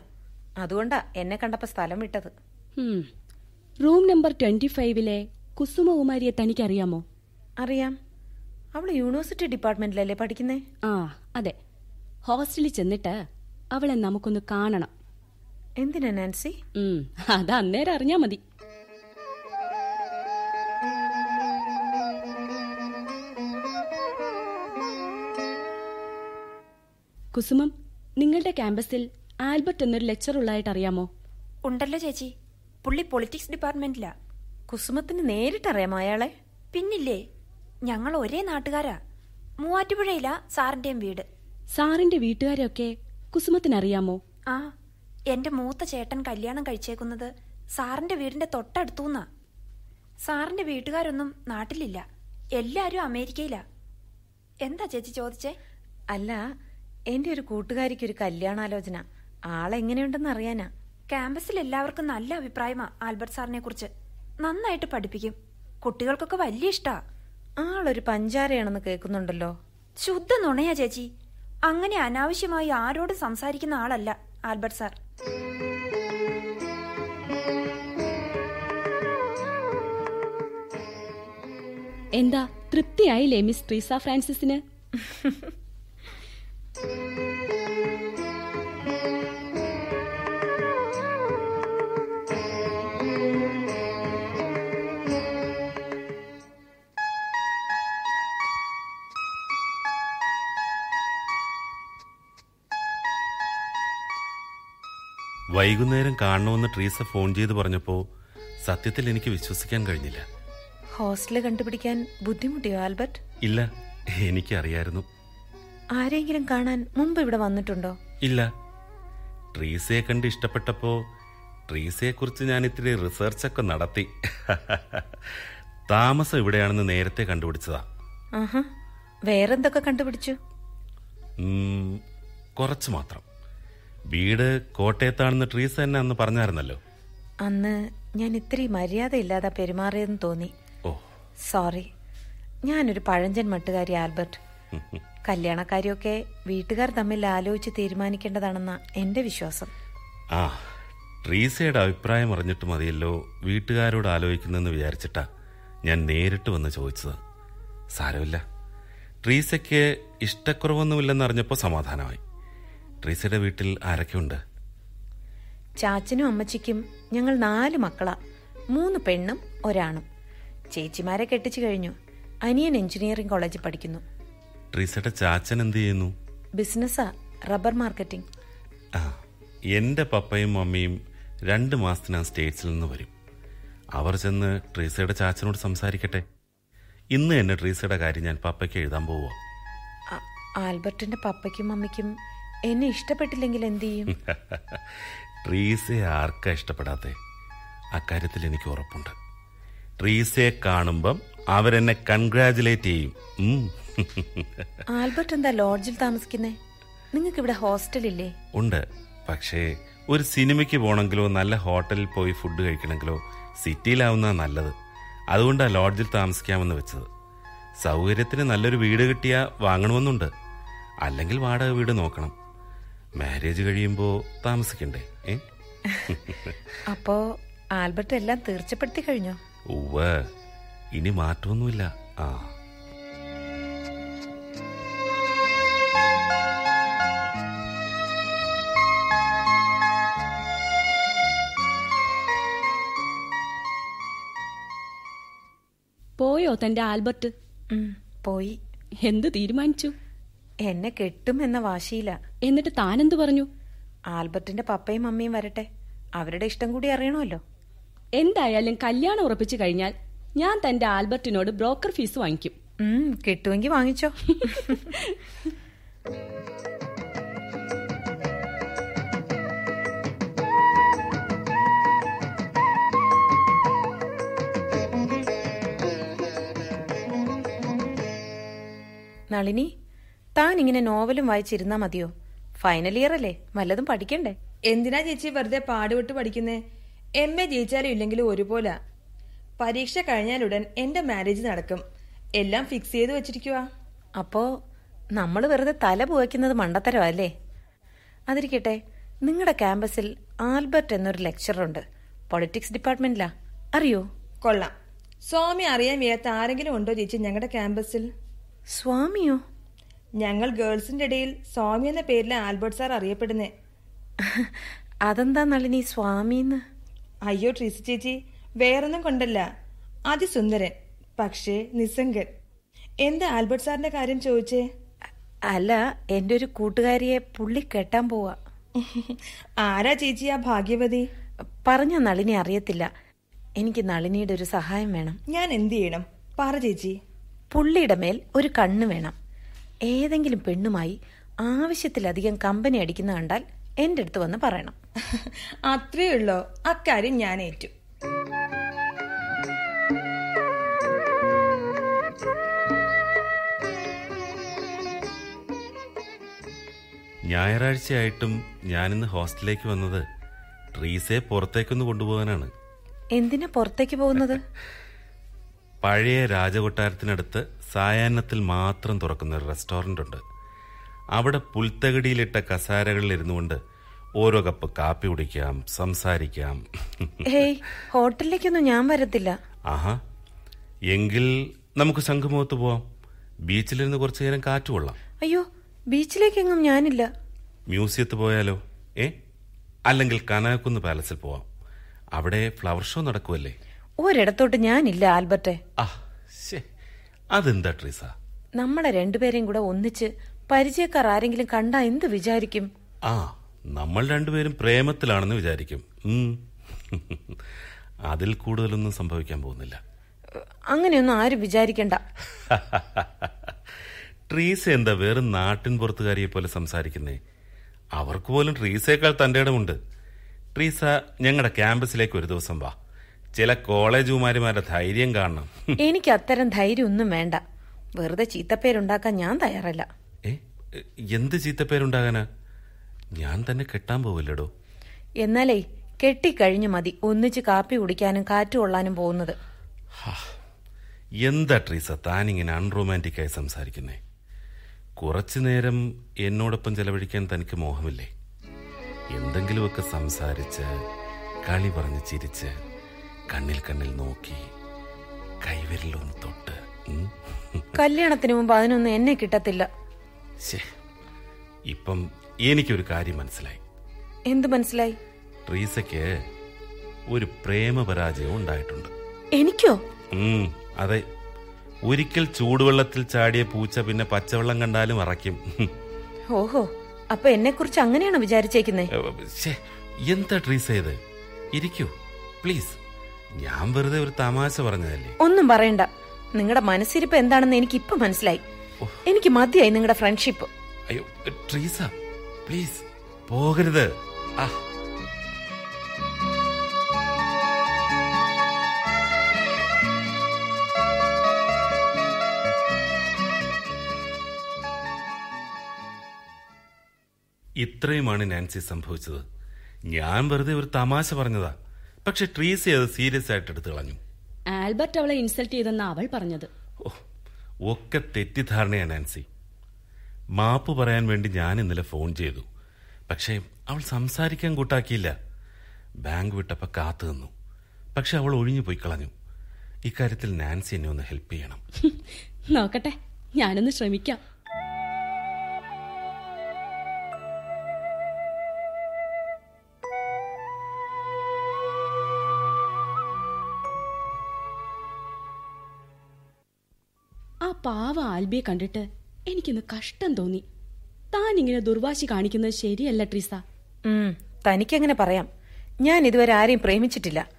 അതുകൊണ്ടാ എന്നെ കണ്ടപ്പോ സ്ഥലം വിട്ടത്. റൂം നമ്പർ ട്വന്റി ഫൈവിലെ കുസുമകുമാരിയെ തനിക്കറിയാമോ? അറിയാം. അവൾ യൂണിവേഴ്സിറ്റി ഡിപ്പാർട്ട്മെന്റിലല്ലേ പഠിക്കുന്നേ? ആ അതെ. ഹോസ്റ്റലിൽ ചെന്നിട്ട് അവളെ നമുക്കൊന്ന് കാണണം. എന്തിനാ നാൻസി? അത് അന്നേരം അറിഞ്ഞാ മതി. കുസുമം നിങ്ങളുടെ ക്യാമ്പസിൽ ആൽബർട്ട് എന്നൊരു ലെക്ചർ ഉള്ളതായിട്ട് അറിയാമോ? ഉണ്ടല്ലോ ചേച്ചി. പുള്ളി പൊളിറ്റിക്സ് ഡിപ്പാർട്ട്മെന്റിലാ കുസുമത്തിന് നേരിട്ടറിയാമോ അയാളെ? പിന്നില്ലേ? ഞങ്ങൾ ഒരേ നാട്ടുകാരാ. മൂവാറ്റുപുഴയിലാ സാറിന്റെയും വീട്. സാറിന്റെ വീട്ടുകാരെയൊക്കെ കുസുമത്തിനറിയാമോ? ആ എന്റെ മൂത്ത ചേട്ടൻ കല്യാണം കഴിച്ചേക്കുന്നത് സാറിന്റെ വീടിന്റെ തൊട്ടടുത്തൂന്നാ. സാറിന്റെ വീട്ടുകാരൊന്നും നാട്ടിലില്ല. എല്ലാരും അമേരിക്കയിലാ. എന്താ ചേച്ചി ചോദിച്ചേ? അല്ല എന്റെ ഒരു കൂട്ടുകാരിക്ക് ഒരു കല്യാണാലോചന. ആളെങ്ങനെയുണ്ടെന്ന് അറിയാനാ. ക്യാമ്പസിൽ എല്ലാവർക്കും നല്ല അഭിപ്രായമാ ആൽബർട്ട് സാറിനെ കുറിച്ച് നന്നായിട്ട് പഠിപ്പിക്കും. കുട്ടികൾക്കൊക്കെ വലിയ ഇഷ്ടാ. ആളൊരു പഞ്ചാരയാണെന്ന് കേൾക്കുന്നുണ്ടല്ലോ. ശുദ്ധ നുണയാ ചേച്ചി. അങ്ങനെ അനാവശ്യമായി ആരോട് സംസാരിക്കുന്ന ആളല്ല ആൽബർട്ട് സാർ. എന്താ തൃപ്തിയായില്ലേ മിസ് ട്രീസ ഫ്രാൻസിസിന്? വൈകുന്നേരം കാണണമെന്ന് ട്രീസ ഫോൺ ചെയ്ത് പറഞ്ഞപ്പോ സത്യത്തിൽ എനിക്ക് വിശ്വസിക്കാൻ കഴിഞ്ഞില്ല. ഹോസ്റ്റൽ കണ്ടുപിടിക്കാൻ ബുദ്ധിമുട്ടിയോ ആൽബർട്ട്? ഇല്ല എനിക്കറിയായിരുന്നു. ആരെങ്കിലും കാണാൻ മുമ്പ് ഇവിടെ വന്നിട്ടുണ്ടോ? ഇല്ല. ട്രീസയെ കണ്ട് ഇഷ്ടപ്പെട്ടപ്പോ ട്രീസയെ കുറിച്ച് ഞാൻ ഇത്തിരി റിസർച്ച് ഒക്കെ നടത്തി. താമസം ഇവിടെയാണെന്ന് നേരത്തെ കണ്ടുപിടിച്ചതാ. വേറെന്തൊക്കെ കണ്ടുപിടിച്ചു? കുറച്ച് മാത്രം. വീട് കോട്ടയത്താണെന്ന് ട്രീസ തന്നെ അന്ന് പറഞ്ഞായിരുന്നല്ലോ. അന്ന് ഞാൻ ഇത്തിരി മര്യാദയില്ലാതെ പെരുമാറിയെന്ന് തോന്നി. ഓ. സോറി. ഞാനൊരു പഴഞ്ചൻ മട്ടുകാരി ആൽബർട്ട്. കല്യാണക്കാരിയൊക്കെ വീട്ടുകാർ തമ്മിൽ ആലോചിച്ച് തീരുമാനിക്കേണ്ടതാണെന്ന എന്റെ വിശ്വാസം. ആ ട്രീസയുടെ അഭിപ്രായം അറിഞ്ഞിട്ട് മതിയല്ലോ വീട്ടുകാരോട് ആലോചിക്കുന്നെന്ന് വിചാരിച്ചിട്ടാ ഞാൻ നേരിട്ട് വന്ന് ചോദിച്ചത്. സാരമില്ല. ട്രീസയ്ക്ക് ഇഷ്ടക്കുറവൊന്നുമില്ലെന്ന് അറിഞ്ഞപ്പോൾ സമാധാനമായി. ട്രീസയുടെ വീട്ടിൽ ആരൊക്കെയുണ്ട്? ചാച്ചനും അമ്മച്ചിക്കും ഞങ്ങൾ നാല് മക്കളാ. മൂന്ന് പെണ്ണും ഒരാണും. ചേച്ചിമാരെ കെട്ടിച്ചു കഴിഞ്ഞു. അനിയൻ എഞ്ചിനീയറിംഗ് കോളേജിൽ പഠിക്കുന്നു. ട്രീസയുടെ ചാച്ചൻ എന്ത് ചെയ്യുന്നു? ബിസിനസ്സാ റബ്ബർ മാർക്കറ്റിംഗ്. ആ എന്റെ പപ്പയും മമ്മിയും രണ്ട് മാസത്തിനാ സ്റ്റേറ്റ്സിൽ നിന്ന് വരും. അവർ ചെന്ന് ട്രീസയുടെ ചാച്ചനോട് സംസാരിക്കട്ടെ. ഇന്ന് തന്നെ ട്രീസയുടെ കാര്യം ഞാൻ പപ്പയ്ക്ക് എഴുതാൻ പോവുക ആൽബർട്ടിന്റെ പപ്പയ്ക്കും അമ്മയ്ക്കും എന്നെ ഇഷ്ടപ്പെട്ടില്ലെങ്കിൽ എന്ത് ചെയ്യും? ട്രീസയെ ആർക്കാ ഇഷ്ടപ്പെടാത്തെ? അക്കാര്യത്തിൽ എനിക്ക് ഉറപ്പുണ്ട്. ട്രീസെ കാണുമ്പം അവരെന്നെ കൺഗ്രാചുലേറ്റ് ചെയ്യും. ആൽബർട്ട് എന്താ ലോഡ്ജിൽ താമസിക്കുന്നേ? നിങ്ങൾക്ക് ഇവിടെ ഹോസ്റ്റലില്ലേ? ഉണ്ട്. പക്ഷേ ഒരു സിനിമയ്ക്ക് പോകണമെങ്കിലോ നല്ല ഹോട്ടലിൽ പോയി ഫുഡ് കഴിക്കണമെങ്കിലോ സിറ്റിയിലാവുന്ന നല്ലത്. അതുകൊണ്ടാണ് ലോഡ്ജിൽ താമസിക്കാമെന്ന് വെച്ചത്. സൗകര്യത്തിന് നല്ലൊരു വീട് കിട്ടിയാ വാങ്ങണമെന്നുണ്ട്. അല്ലെങ്കിൽ വാടക വീട് നോക്കണം. മാരേജ് കഴിയുമ്പോൾ താമസിക്കണ്ടേ അപ്പോ ആൽബർട്ട് എല്ലാം തീർച്ചപ്പെടുത്തി കഴിഞ്ഞോ? ഉവ്വ. ഇനി മാറ്റമൊന്നുമില്ല. ആ. പോയോ തന്റെ ആൽബർട്ട്? പോയി. എന്ത് തീരുമാനിച്ചു? എന്നെ കെട്ടും എന്ന വാശിയില്ല എന്നിട്ട് താനെന്തു പറഞ്ഞു? ആൽബർട്ടിന്റെ പപ്പയും അമ്മയും വരട്ടെ. അവരുടെ ഇഷ്ടം കൂടി അറിയണമല്ലോ. എന്തായാലും കല്യാണം ഉറപ്പിച്ചു കഴിഞ്ഞാൽ ഞാൻ തന്റെ ആൽബർട്ടിനോട് ബ്രോക്കർ ഫീസ് വാങ്ങിക്കും. കിട്ടുമെങ്കിൽ വാങ്ങിച്ചോ. നളിനി താൻ ഇങ്ങനെ നോവലും വായിച്ചിരുന്നാ മതിയോ? ഫൈനൽ ഇയർ അല്ലേ? വല്ലതും പഠിക്കണ്ടേ? എന്തിനാ ചേച്ചി വെറുതെ പാടുപെട്ട് പഠിക്കുന്നേ? എം എ ജയിച്ചാലും ഇല്ലെങ്കിലും ഒരുപോലെ. പരീക്ഷ കഴിഞ്ഞാലുടൻ എന്റെ മാരേജ് നടക്കും. എല്ലാം ഫിക്സ് ചെയ്ത് വെച്ചിരിക്കുവാ. അപ്പോ നമ്മൾ വെറുതെ തല പുകയ്ക്കുന്നത് മണ്ടത്തരമല്ലേ? അതിരിക്കട്ടെ നിങ്ങളുടെ ക്യാമ്പസിൽ ആൽബർട്ട് എന്നൊരു ലെക്ചറുണ്ട് പൊളിറ്റിക്സ് ഡിപ്പാർട്ട്മെന്റിലാ അറിയോ? കൊള്ളാം. സ്വാമി അറിയാൻ വയ്യാത്ത ആരെങ്കിലും ഉണ്ടോ ചേച്ചി ഞങ്ങളുടെ ക്യാമ്പസിൽ? സ്വാമിയോ? ഞങ്ങൾ ഗേൾസിന്റെ ഇടയിൽ സ്വാമി എന്ന പേരിൽ ആൽബർട്ട് സാർ അറിയപ്പെടുന്നേ. അതെന്താ നളിനി സ്വാമിന്ന്? അയ്യോ ട്രീസി ചേച്ചി വേറൊന്നും കൊണ്ടല്ല. അതിസുന്ദരൻ പക്ഷേ നിസ്സംഗൻ. എന്ത് ആൽബർട്ട് സാറിന്റെ കാര്യം ചോദിച്ചേ? അല്ല എന്റെ ഒരു കൂട്ടുകാരിയെ പുള്ളി കെട്ടാൻ പോവാ. ആരാ ചേച്ചി ആ ഭാഗ്യവതി? പറഞ്ഞ നളിനി അറിയത്തില്ല. എനിക്ക് നളിനിയുടെ ഒരു സഹായം വേണം. ഞാൻ എന്ത് ചെയ്യണം? പറ ചേച്ചി. പുള്ളിയുടെ മേൽ ഒരു കണ്ണ് വേണം. ഏതെങ്കിലും പെണ്ണുമായി ആവശ്യത്തിലധികം കമ്പനി അടിക്കുന്ന കണ്ടാൽ എന്റെ അടുത്ത് വന്ന് പറയണം. അത്രേ ഉള്ളോ. അക്കാര്യം ഞാൻ ഏറ്റു. ഞായറാഴ്ചയായിട്ടും ഞാനിന്ന് ഹോസ്റ്റലിലേക്ക് വന്നത് ട്രീസയെ പുറത്തേക്കൊന്ന് കൊണ്ടുപോകാനാണ്. എന്തിനാ പുറത്തേക്ക് പോകുന്നത്? പഴയ രാജകൊട്ടാരത്തിനടുത്ത് സായാഹ്നത്തിൽ മാത്രം തുറക്കുന്ന ഒരു റെസ്റ്റോറന്റ് ഉണ്ട്. അവിടെ പുൽത്തകടിയിലിട്ട കസാരകളിൽ ഇരുന്നുകൊണ്ട് ഓരോ കപ്പ് കാപ്പി കുടിക്കാം സംസാരിക്കാം. ഹേയ് ഹോട്ടലിലേക്കൊന്നും ഞാൻ വരത്തില്ല. ആഹാ. എങ്കിൽ നമുക്ക് ശംഖുമുഖത്ത് പോവാം. ബീച്ചിലിരുന്ന് കുറച്ചു നേരം കാറ്റ് കൊള്ളാം. അയ്യോ ബീച്ചിലേക്കെങ്ങും ഞാനില്ല. മ്യൂസിയത്ത് പോയാലോ? ഏ? അല്ലെങ്കിൽ കനകക്കുന്ന് പാലസിൽ പോവാം. അവിടെ ഫ്ലവർ ഷോ നടക്കുമല്ലേ ഒരിടത്തോട്ട് ഞാനില്ല ആൽബർട്ടെ. ആ ശേ അതെന്താ ട്രീസ? നമ്മളെ രണ്ടുപേരെയും കൂടെ ഒന്നിച്ച് പരിചയക്കാർ ആരെങ്കിലും കണ്ടാ എന്ത് വിചാരിക്കും? ആ നമ്മൾ രണ്ടുപേരും പ്രേമത്തിലാണെന്ന് വിചാരിക്കും. അതിൽ കൂടുതലൊന്നും സംഭവിക്കാൻ പോകുന്നില്ല. അങ്ങനെയൊന്നും ആരും വിചാരിക്കണ്ട. ട്രീസ എന്താ വേറെ നാട്ടിൻ പുറത്തുകാരിയെ പോലെ സംസാരിക്കുന്നേ? അവർക്ക് പോലും ട്രീസയേക്കാൾ തന്റെ ഇടമുണ്ട്. ട്രീസ ഞങ്ങളുടെ ക്യാമ്പസിലേക്ക് ഒരു ദിവസം വാ. ചില കോളേജുമാരിമാരുടെ ധൈര്യം കാണണം. എനിക്ക് അത്തരം ധൈര്യം ഒന്നും വേണ്ട. വെറുതെ ചീത്തപ്പേരുണ്ടാക്കാൻ ഞാൻ തയ്യാറല്ല. എന്ത് ചീത്തപ്പേരുണ്ടാകാനാ? ഞാൻ തന്നെ കെട്ടാൻ പോവില്ലടോ. എന്നാലേ കെട്ടിക്കഴിഞ്ഞു മതി. ഒന്നിച്ച് കാപ്പി കുടിക്കാനും കാറ്റ് കൊള്ളാനും പോകുന്നത്. എന്താ ട്രീസ താനിങ്ങനെ അൺറൊമാന്റിക്കായി സംസാരിക്കുന്നേ? കുറച്ചു നേരം എന്നോടൊപ്പം ചെലവഴിക്കാൻ തനിക്ക് മോഹമില്ലേ? എന്തെങ്കിലുമൊക്കെ സംസാരിച്ച് കളി പറഞ്ഞ് ചിരിച്ച് കണ്ണിൽ കണ്ണിൽ നോക്കി കൈവിരലൊന്ന് തൊട്ട് കല്യാണത്തിന് മുമ്പ് അതിനൊന്നും എന്നെ കിട്ടത്തില്ല. ഇപ്പം എനിക്കൊരു കാര്യം മനസ്സിലായി. എന്ത് മനസ്സിലായി? ട്രീസയ്ക്ക് ഒരു പ്രേമപരാജയം ഉണ്ടായിട്ടുണ്ട്. എനിക്കോ? അതെ. ഒരിക്കൽ ചൂടുവെള്ളത്തിൽ ചാടിയ പൂച്ച പിന്നെ പച്ചവെള്ളം കണ്ടാലും അറയ്ക്കും. ഓഹോ അപ്പൊ എന്നെ കുറിച്ച് അങ്ങനെയാണോ വിചാരിച്ചേക്കുന്നത് എന്താ ട്രീസ് ചെയ്ത് ഇരിക്കൂ പ്ലീസ്. ഞാൻ വെറുതെ ഒരു തമാശ പറഞ്ഞതല്ലേ? ഒന്നും പറയണ്ട. നിങ്ങളുടെ മനസ്സിരിപ്പ് എന്താണെന്ന് എനിക്ക് ഇപ്പൊ മനസ്സിലായി എനിക്ക് മതിയായി നിങ്ങളുടെ ഫ്രണ്ട്ഷിപ്പ് അയ്യോ ട്രീസ പ്ലീസ് പോകരുത്. ആ. ഇത്രയുമാണ് നാൻസി സംഭവിച്ചത്. ഞാൻ വെറുതെ ഒരു തമാശ പറഞ്ഞതാ. പക്ഷെ ട്രീസി അത് സീരിയസ് ആയിട്ട് എടുത്തു കളഞ്ഞു. ആൽബർട്ട് അവളെ ഇൻസൾട്ട് ചെയ്തെന്ന് അവൾ പറഞ്ഞത്. ഒക്കെ തെറ്റിദ്ധാരണയാണ് ആൻസി മാപ്പ് പറയാൻ വേണ്ടി ഞാൻ ഇന്നലെ ഫോൺ ചെയ്തു. പക്ഷേ അവൾ സംസാരിക്കാൻ കൂട്ടാക്കിയില്ല. ബാങ്ക് വിട്ടപ്പോ കാത്തു നിന്നു. പക്ഷെ അവൾ ഒഴിഞ്ഞു പോയി കളഞ്ഞു. ഇക്കാര്യത്തിൽ നാൻസി എന്നെ ഒന്ന് ഹെൽപ്പ് ചെയ്യണം. നോക്കട്ടെ ഞാനൊന്ന് ശ്രമിക്കാം. പാവ ആൽബിയെ കണ്ടിട്ട് എനിക്കൊന്ന് കഷ്ടം തോന്നി. താൻ ഇങ്ങനെ ദുർവാശി കാണിക്കുന്നത് ശരിയല്ല ട്രീസ. തനിക്കങ്ങനെ പറയാം. ഞാൻ ഇതുവരെ ആരെയും പ്രേമിച്ചിട്ടില്ല.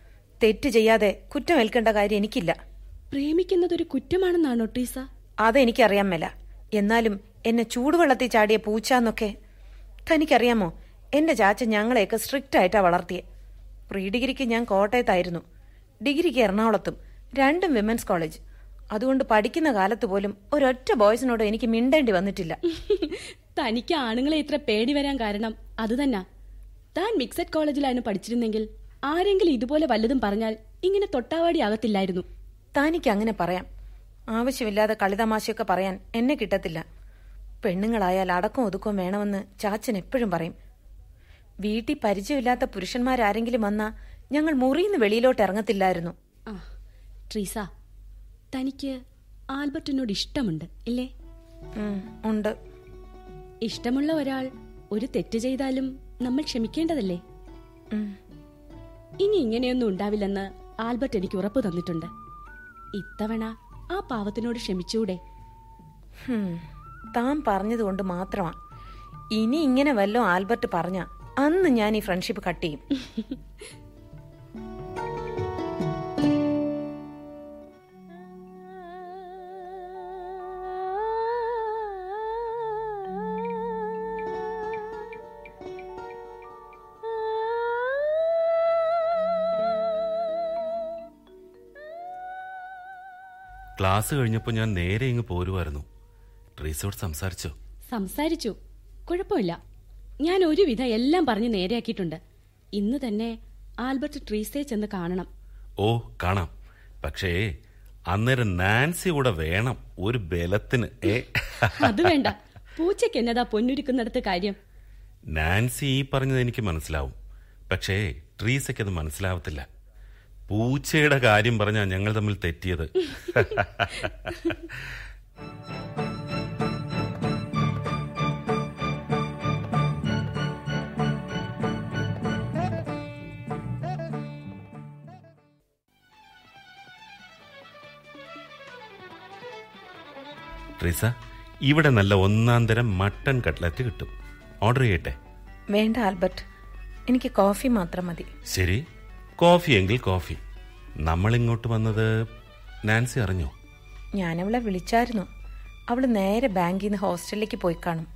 തെറ്റ് ചെയ്യാതെ കുറ്റമേൽക്കേണ്ട കാര്യം എനിക്കില്ല. പ്രേമിക്കുന്നത് ഒരു കുറ്റമാണെന്നാണോ ട്രീസ? അതെനിക്കറിയാൻ മേല. എന്നാലും എന്നെ ചൂടുവെള്ളത്തിൽ ചാടിയ പൂച്ചാന്നൊക്കെ തനിക്കറിയാമോ? എന്റെ ചാച്ച ഞങ്ങളെയൊക്കെ സ്ട്രിക്റ്റ് ആയിട്ടാ വളർത്തിയെ. പ്രീ ഡിഗ്രിക്ക് ഞാൻ കോട്ടയത്തായിരുന്നു. ഡിഗ്രിക്ക് എറണാകുളത്തും രണ്ടും വിമൻസ് കോളേജ്. അതുകൊണ്ട് പഠിക്കുന്ന കാലത്ത് പോലും ഒരൊറ്റ ബോയ്സിനോട് എനിക്ക് മിണ്ടേണ്ടി വന്നിട്ടില്ല. തനിക്ക് ആണുങ്ങളെ ഇത്ര പേടി വരാൻ കാരണം അത് തന്നെ. താൻ മിക്സഡ് കോളേജിലായിരുന്നു പഠിച്ചിരുന്നെങ്കിൽ ആരെങ്കിലും ഇതുപോലെ വല്ലതും പറഞ്ഞാൽ ഇങ്ങനെ തൊട്ടാവാടി ആകത്തില്ലായിരുന്നു. തനിക്ക് അങ്ങനെ പറയാം. ആവശ്യമില്ലാതെ കളിതമാശയൊക്കെ പറയാൻ എന്നെ കിട്ടത്തില്ല. പെണ്ണുങ്ങളായാൽ അടക്കം ഒതുക്കം വേണമെന്ന് ചാച്ചൻ എപ്പോഴും പറയും. വീട്ടിൽ പരിചയമില്ലാത്ത പുരുഷന്മാരാരെങ്കിലും വന്നാ ഞങ്ങൾ നിന്ന് വെളിയിലോട്ട് ഇറങ്ങത്തില്ലായിരുന്നു. ആ ട്രീസ തനിക്ക് ആൽബർട്ടിനോട് ഇഷ്ടമുണ്ട് ഇല്ലേ? ഉണ്ട്. ഇഷ്ടമുള്ള ഒരാൾ ഒരു തെറ്റ് ചെയ്താലും നമ്മൾ ക്ഷമിക്കേണ്ടതല്ലേ? ഇനി ഇങ്ങനെയൊന്നും ഉണ്ടാവില്ലെന്ന് ആൽബർട്ട് എനിക്ക് ഉറപ്പ് തന്നിട്ടുണ്ട്. ഇത്തവണ ആ പാവത്തിനോട് ക്ഷമിച്ചൂടെ? താൻ പറഞ്ഞതുകൊണ്ട് മാത്രമാ. ഇനി ഇങ്ങനെ വല്ലോ ആൽബർട്ട് പറഞ്ഞ അന്ന് ഞാൻ ഈ ഫ്രണ്ട്ഷിപ്പ് കട്ട് ചെയ്യും. ക്ലാസ് കഴിഞ്ഞപ്പോൾ ഞാൻ നേരെ ഇങ്ങ് പോരുമായിരുന്നു ട്രീസോട് സംസാരിച്ചോ? സംസാരിച്ചു. കുഴപ്പമില്ല. ഞാൻ ഒരുവിധം എല്ലാം പറഞ്ഞ് നേരെയാക്കിയിട്ടുണ്ട്. ഇന്ന് തന്നെ ആൽബർട്ട് ട്രീസയെ ചെന്ന് കാണണം. ഓ കാണാം. പക്ഷേ അന്നേരം നാൻസി കൂടെ വേണം ഒരു ബലത്തിന് അത് വേണ്ട. പൂച്ചയ്ക്ക് എന്നതാ പൊന്നുരുക്കുന്നിടത്ത് കാര്യം. നാൻസി ഈ പറഞ്ഞത് എനിക്ക് മനസ്സിലാവും. പക്ഷേ ട്രീസയ്ക്ക് അത് മനസ്സിലാവത്തില്ല. പൂച്ചയുടെ കാര്യം പറഞ്ഞാ ഞങ്ങൾ തമ്മിൽ തെറ്റിയത്. ട്രീസ ഇവിടെ നല്ല ഒന്നാം തരം മട്ടൺ കട്ട്ലറ്റ് കിട്ടും. ഓർഡർ ചെയ്യട്ടെ? വേണ്ട ആൽബർട്ട്. എനിക്ക് കോഫി മാത്രം മതി. ശരി. കോഫി എങ്കിൽ കോഫി. നമ്മൾ ഇങ്ങോട്ട് വന്നത് നാൻസി അറിഞ്ഞോ? അവളെ വിളിച്ചായിരുന്നു. അവൾ നേരെ ബാങ്കിൽ നിന്ന് ഹോസ്റ്റലിലേക്ക് പോയി കാണും.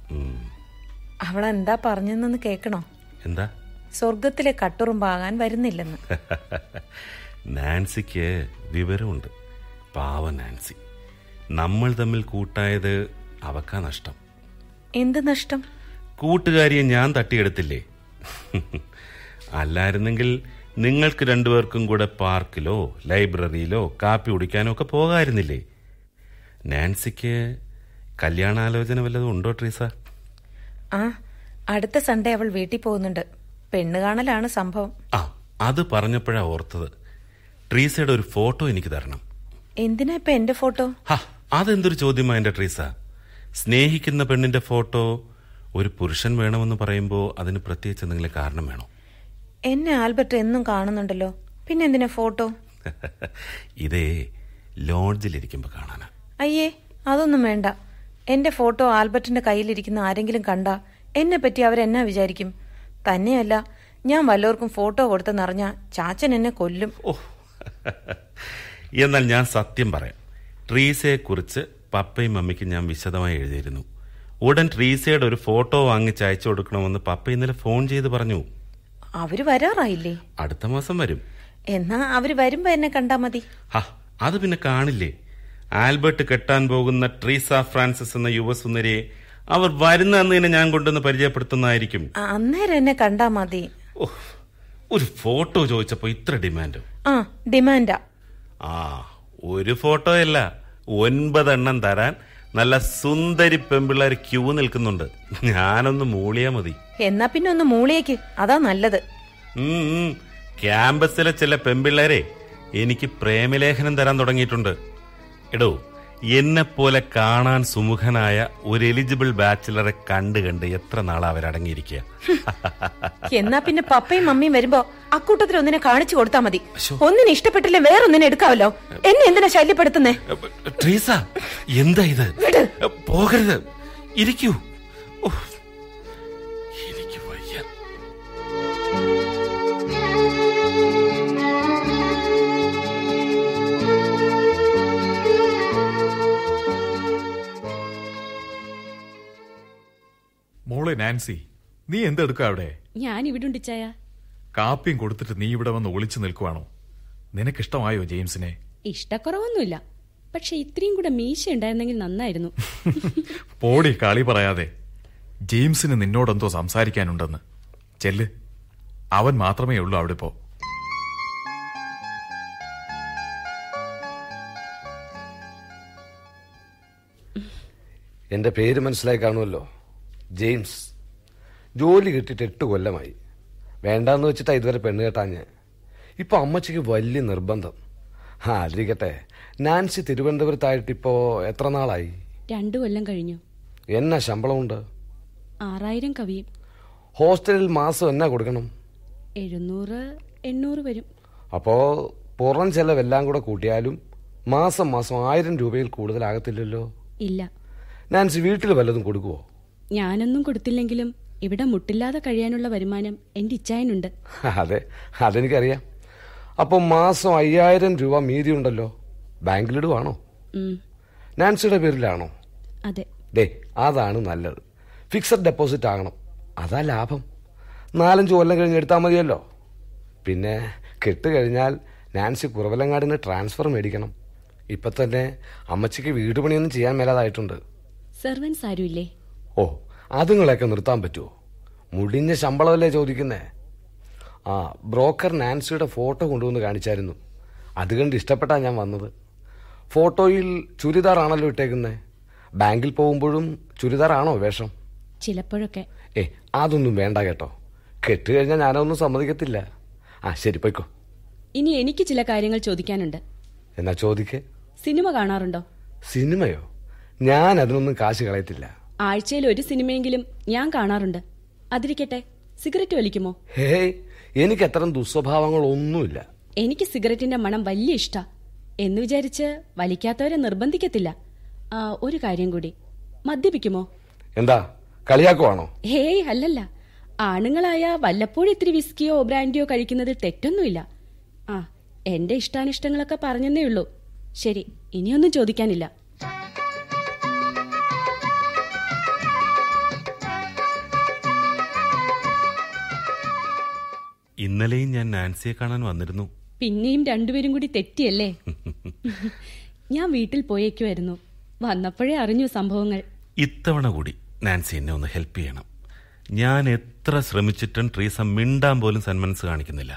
അവൾ എന്താ പറഞ്ഞെന്നൊന്ന് കേൾക്കണോ? എന്താ? സ്വർഗത്തിലെ കട്ടുറുമ്പാകാൻ വരുന്നില്ലെന്ന്. നാൻസിക്ക് വിവരമുണ്ട്. പാവ നാൻസി. നമ്മൾ തമ്മിൽ കൂട്ടായത് അവക്കാ നഷ്ടം. എന്ത് നഷ്ടം? കൂട്ടുകാരിയെ ഞാൻ തട്ടിയെടുത്തില്ലേ? അല്ലായിരുന്നെങ്കിൽ നിങ്ങൾക്ക് രണ്ടുപേർക്കും കൂടെ പാർക്കിലോ ലൈബ്രറിയിലോ കാപ്പി കുടിക്കാനോ ഒക്കെ പോകാമായിരുന്നില്ലേ നാൻസിക്ക് കല്യാണാലോചന വല്ലതും ഉണ്ടോ ട്രീസ? ആ അടുത്ത സൺഡേ അവൾ വീട്ടിൽ പോകുന്നുണ്ട്. പെണ്ണ് കാണലാണ് സംഭവം. ആ അത് പറഞ്ഞപ്പോഴാ ഓർത്തത്. ട്രീസയുടെ ഒരു ഫോട്ടോ എനിക്ക് തരണം. എന്തിനാ ഇപ്പൊ എന്റെ ഫോട്ടോ? അതെന്തൊരു ചോദ്യമാ എന്റെ ട്രീസ? സ്നേഹിക്കുന്ന പെണ്ണിന്റെ ഫോട്ടോ ഒരു പുരുഷൻ വേണമെന്ന് പറയുമ്പോ അതിന് പ്രത്യേകിച്ച് എന്തെങ്കിലും കാരണം വേണോ? എന്നെ ആൽബർട്ട് എന്നും കാണുന്നുണ്ടല്ലോ. പിന്നെ എന്തിനാ ഫോട്ടോ? ഇതേ ലോഡ്ജിലിരിക്കുമ്പോ കാണാനാ. അയ്യേ അതൊന്നും വേണ്ട. എന്റെ ഫോട്ടോ ആൽബർട്ടിന്റെ കയ്യിലിരിക്കുന്ന ആരെങ്കിലും കണ്ട എന്നെ പറ്റി അവരെന്നാ വിചാരിക്കും? തന്നെയല്ല ഞാൻ വല്ലവർക്കും ഫോട്ടോ കൊടുത്തെന്നറിഞ്ഞ ചാച്ചൻ എന്നെ കൊല്ലും. ഓ. എന്നാൽ ഞാൻ സത്യം പറയാം. ട്രീസയെ കുറിച്ച് പപ്പയും മമ്മിക്കും ഞാൻ വിശദമായി എഴുതിയിരുന്നു. ഉടൻ ട്രീസയുടെ ഒരു ഫോട്ടോ വാങ്ങിച്ച് അയച്ചു കൊടുക്കണമെന്ന് പപ്പ ഇന്നലെ ഫോൺ ചെയ്ത് പറഞ്ഞു. അവർ വരാറായില്ലേ? അടുത്ത മാസം വരും. എന്നാ അവർ വരുമ്പോ എന്നെ കണ്ടാ മതി. അത് പിന്നെ കാണില്ലേ? ആൽബർട്ട് കെട്ടാൻ പോകുന്ന ട്രീസ ഫ്രാൻസിസ് എന്ന യുവസുന്ദരിയെ അവർ വരുന്ന അന്ന് തന്നെ ഞാൻ കൊണ്ടുവന്ന് പരിചയപ്പെടുത്തുന്നതായിരിക്കും. അന്നേരം എന്നെ കണ്ടാ മതി. ഒരു ഫോട്ടോ ചോദിച്ചപ്പോ ഇത്ര ഡിമാൻഡ്. ആ ഡിമാൻഡാ. ആ ഒരു ഫോട്ടോ അല്ല ഒൻപതെണ്ണം തരാൻ നല്ല സുന്ദരി പെമ്പിള്ളേർ ക്യൂ നിൽക്കുന്നുണ്ട്. ഞാനൊന്ന് മൂളിയാ മതി. എന്നാ പിന്നെ ഒന്ന് മൂളിയേക്ക്. അതാ നല്ലത്. ക്യാമ്പസിലെ ചില പെമ്പിള്ളേരെ എനിക്ക് പ്രേമലേഖനം തരാൻ തുടങ്ങിയിട്ടുണ്ട്. എടോ എന്നെ പോലെ കാണാൻ സുമുഖനായ ഒരു എലിജിബിൾ ബാച്ചിലറെ കണ്ട് കണ്ട് എത്ര നാളാ അവരടങ്ങിയിരിക്കുക എന്നാ പിന്നെ പപ്പയും മമ്മിയും വരുമ്പോ അക്കൂട്ടത്തിൽ ഒന്നിനെ കാണിച്ചു കൊടുത്താ മതി. ഒന്നിനെ ഇഷ്ടപ്പെട്ടില്ലേ വേറൊന്നിനെ എടുക്കാവല്ലോ? എന്നെ എന്തിനാ ശല്യപ്പെടുത്തുന്നേ? ട്രീസ എന്താ ഇത്? പോകരുത്. ഇരിക്കൂ. മോളെ നാൻസി നീ എന്തെടുക്ക അവിടെ? ഞാൻ ഇവിടെ ഉണ്ടിച്ചായ കാപ്പിയും കൊടുത്തിട്ട് നീ ഇവിടെ വന്ന് ഒളിച്ചു നിൽക്കുവാണോ? നിനക്കിഷ്ടമായോ ജെയിംസിനെ? ഇഷ്ടക്കുറവൊന്നുമില്ല. പക്ഷെ ഇത്രയും കൂടെ മീശ ഉണ്ടായിരുന്നെങ്കിൽ നന്നായിരുന്നു. പോടി കളി പറയാതെ. ജെയിംസിന് നിന്നോടെന്തോ സംസാരിക്കാനുണ്ടെന്ന്. ചെല്ല്. അവൻ മാത്രമേ ഉള്ളൂ അവിടെ ഇപ്പോ എന്റെ പേര് മനസ്സിലായി കാണുമല്ലോ. ജെയിംസ് ജോലി കിട്ടിയിട്ട് എട്ട് കൊല്ലമായി. വേണ്ടാന്ന് വെച്ചിട്ടാ ഇതുവരെ പെണ്ണ് കേട്ടാഞ്ഞ്. ഇപ്പോൾ അമ്മച്ചിക്ക് വലിയ നിർബന്ധം. ആ അതിരിക്കട്ടെ. നാൻസി തിരുവനന്തപുരത്തായിട്ട് ഇപ്പോ എത്ര നാളായി? രണ്ടു കൊല്ലം കഴിഞ്ഞു. എന്നാ ശമ്പളമുണ്ട്? ആറായിരം കവിയും. ഹോസ്റ്റലിൽ മാസം എന്നാ കൊടുക്കണം? എഴുന്നൂറ് എണ്ണൂറ് വരും. അപ്പോ പുറം ചെലവെല്ലാം കൂടെ കൂട്ടിയാലും മാസം മാസം ആയിരം രൂപയിൽ കൂടുതലാകത്തില്ലല്ലോ? ഇല്ല. നാൻസി വീട്ടിൽ വല്ലതും കൊടുക്കുവോ? ഞാനൊന്നും കൊടുത്തില്ലെങ്കിലും ഇവിടെ മുട്ടില്ലാതെ കഴിയാനുള്ള വരുമാനം എന്റെ ഇച്ഛായനുണ്ട് അതെ അതെനിക്കറിയാം. അപ്പൊ മാസം അയ്യായിരം രൂപ മീതി ഉണ്ടല്ലോ. ബാങ്കിലിടുവാണോ? നാൻസിയുടെ പേരിലാണോ? അതെ. ദേ അതാണ് നല്ലത്. ഫിക്സഡ് ഡെപ്പോസിറ്റ് ആകണം. അതാ ലാഭം. നാലഞ്ച് കൊല്ലം കഴിഞ്ഞ് എടുത്താൽ മതിയല്ലോ. പിന്നെ കെട്ടുകഴിഞ്ഞാൽ നാൻസി കുറവലങ്ങാടിന് ട്രാൻസ്ഫർ മേടിക്കണം. ഇപ്പൊ തന്നെ അമ്മച്ചിക്ക് വീട് പണിയൊന്നും ചെയ്യാൻ മേലാതായിട്ടുണ്ട്. സർവൻസ് ആരുമില്ലേ? ഓ അതുങ്ങളെയൊക്കെ നിർത്താൻ പറ്റുമോ മുടിഞ്ഞ ശമ്പളമല്ലേ ചോദിക്കുന്നേ? ആ ബ്രോക്കർ നാൻസിയുടെ ഫോട്ടോ കൊണ്ടുവന്ന് കാണിച്ചായിരുന്നു. അത് കണ്ട് ഇഷ്ടപ്പെട്ടാ ഞാൻ വന്നത്. ഫോട്ടോയിൽ ചുരിദാറാണല്ലോ ഇട്ടേക്കുന്നേ? ബാങ്കിൽ പോകുമ്പോഴും ചുരിദാറാണോ വേഷം? ചിലപ്പോഴൊക്കെ. ഏ അതൊന്നും വേണ്ട കേട്ടോ. കെട്ട് കഴിഞ്ഞാൽ ഞാനൊന്നും സമ്മതിക്കത്തില്ല. ആ ശരി പോയിക്കോ. ഇനി എനിക്ക് ചില കാര്യങ്ങൾ ചോദിക്കാനുണ്ട്. എന്നാ ചോദിക്കേ. സിനിമ കാണാറുണ്ടോ? സിനിമയോ? ഞാൻ അതിനൊന്നും കാശ് കളയത്തില്ല. ആഴ്ചയിൽ ഒരു സിനിമയെങ്കിലും ഞാൻ കാണാറുണ്ട്. അതിരിക്കട്ടെ സിഗരറ്റ് വലിക്കുമോ? ഹേയ് എനിക്ക് അത്തരം ദുസ്വഭാവങ്ങളൊന്നുമില്ല. എനിക്ക് സിഗരറ്റിന്റെ മണം വലിയ ഇഷ്ട. എന്ന് വിചാരിച്ച് വലിക്കാത്തവരെ നിർബന്ധിക്കത്തില്ല. ഒരു കാര്യം കൂടി. മദ്യപിക്കുമോ? എന്താ കളിയാക്കുവാണോ? ഹേയ് അല്ലല്ല. ആണുങ്ങളായ വല്ലപ്പോഴും ഇത്തിരി വിസ്കിയോ ബ്രാൻഡിയോ കഴിക്കുന്നതിൽ തെറ്റൊന്നുമില്ല. ആ എന്റെ ഇഷ്ടാനിഷ്ടങ്ങളൊക്കെ പറഞ്ഞെന്നേ ഉള്ളൂ. ശരി ഇനിയൊന്നും ചോദിക്കാനില്ല. ഇന്നലെയും ഞാൻ നാൻസിയെ കാണാൻ വന്നിരുന്നു. പിന്നെയും രണ്ടുപേരും കൂടി തെറ്റിയല്ലേ? ഞാൻ വീട്ടിൽ പോയേക്കുമായിരുന്നു വന്നപ്പോഴേ അറിഞ്ഞു സംഭവങ്ങൾ. ഇത്തവണ കൂടി നാൻസി എന്നെ ഒന്ന് ഹെൽപ്പ് ചെയ്യണം. ഞാൻ എത്ര ശ്രമിച്ചിട്ടും ട്രീസ മിണ്ടാൻ പോലും സന്മനസ് കാണിക്കുന്നില്ല.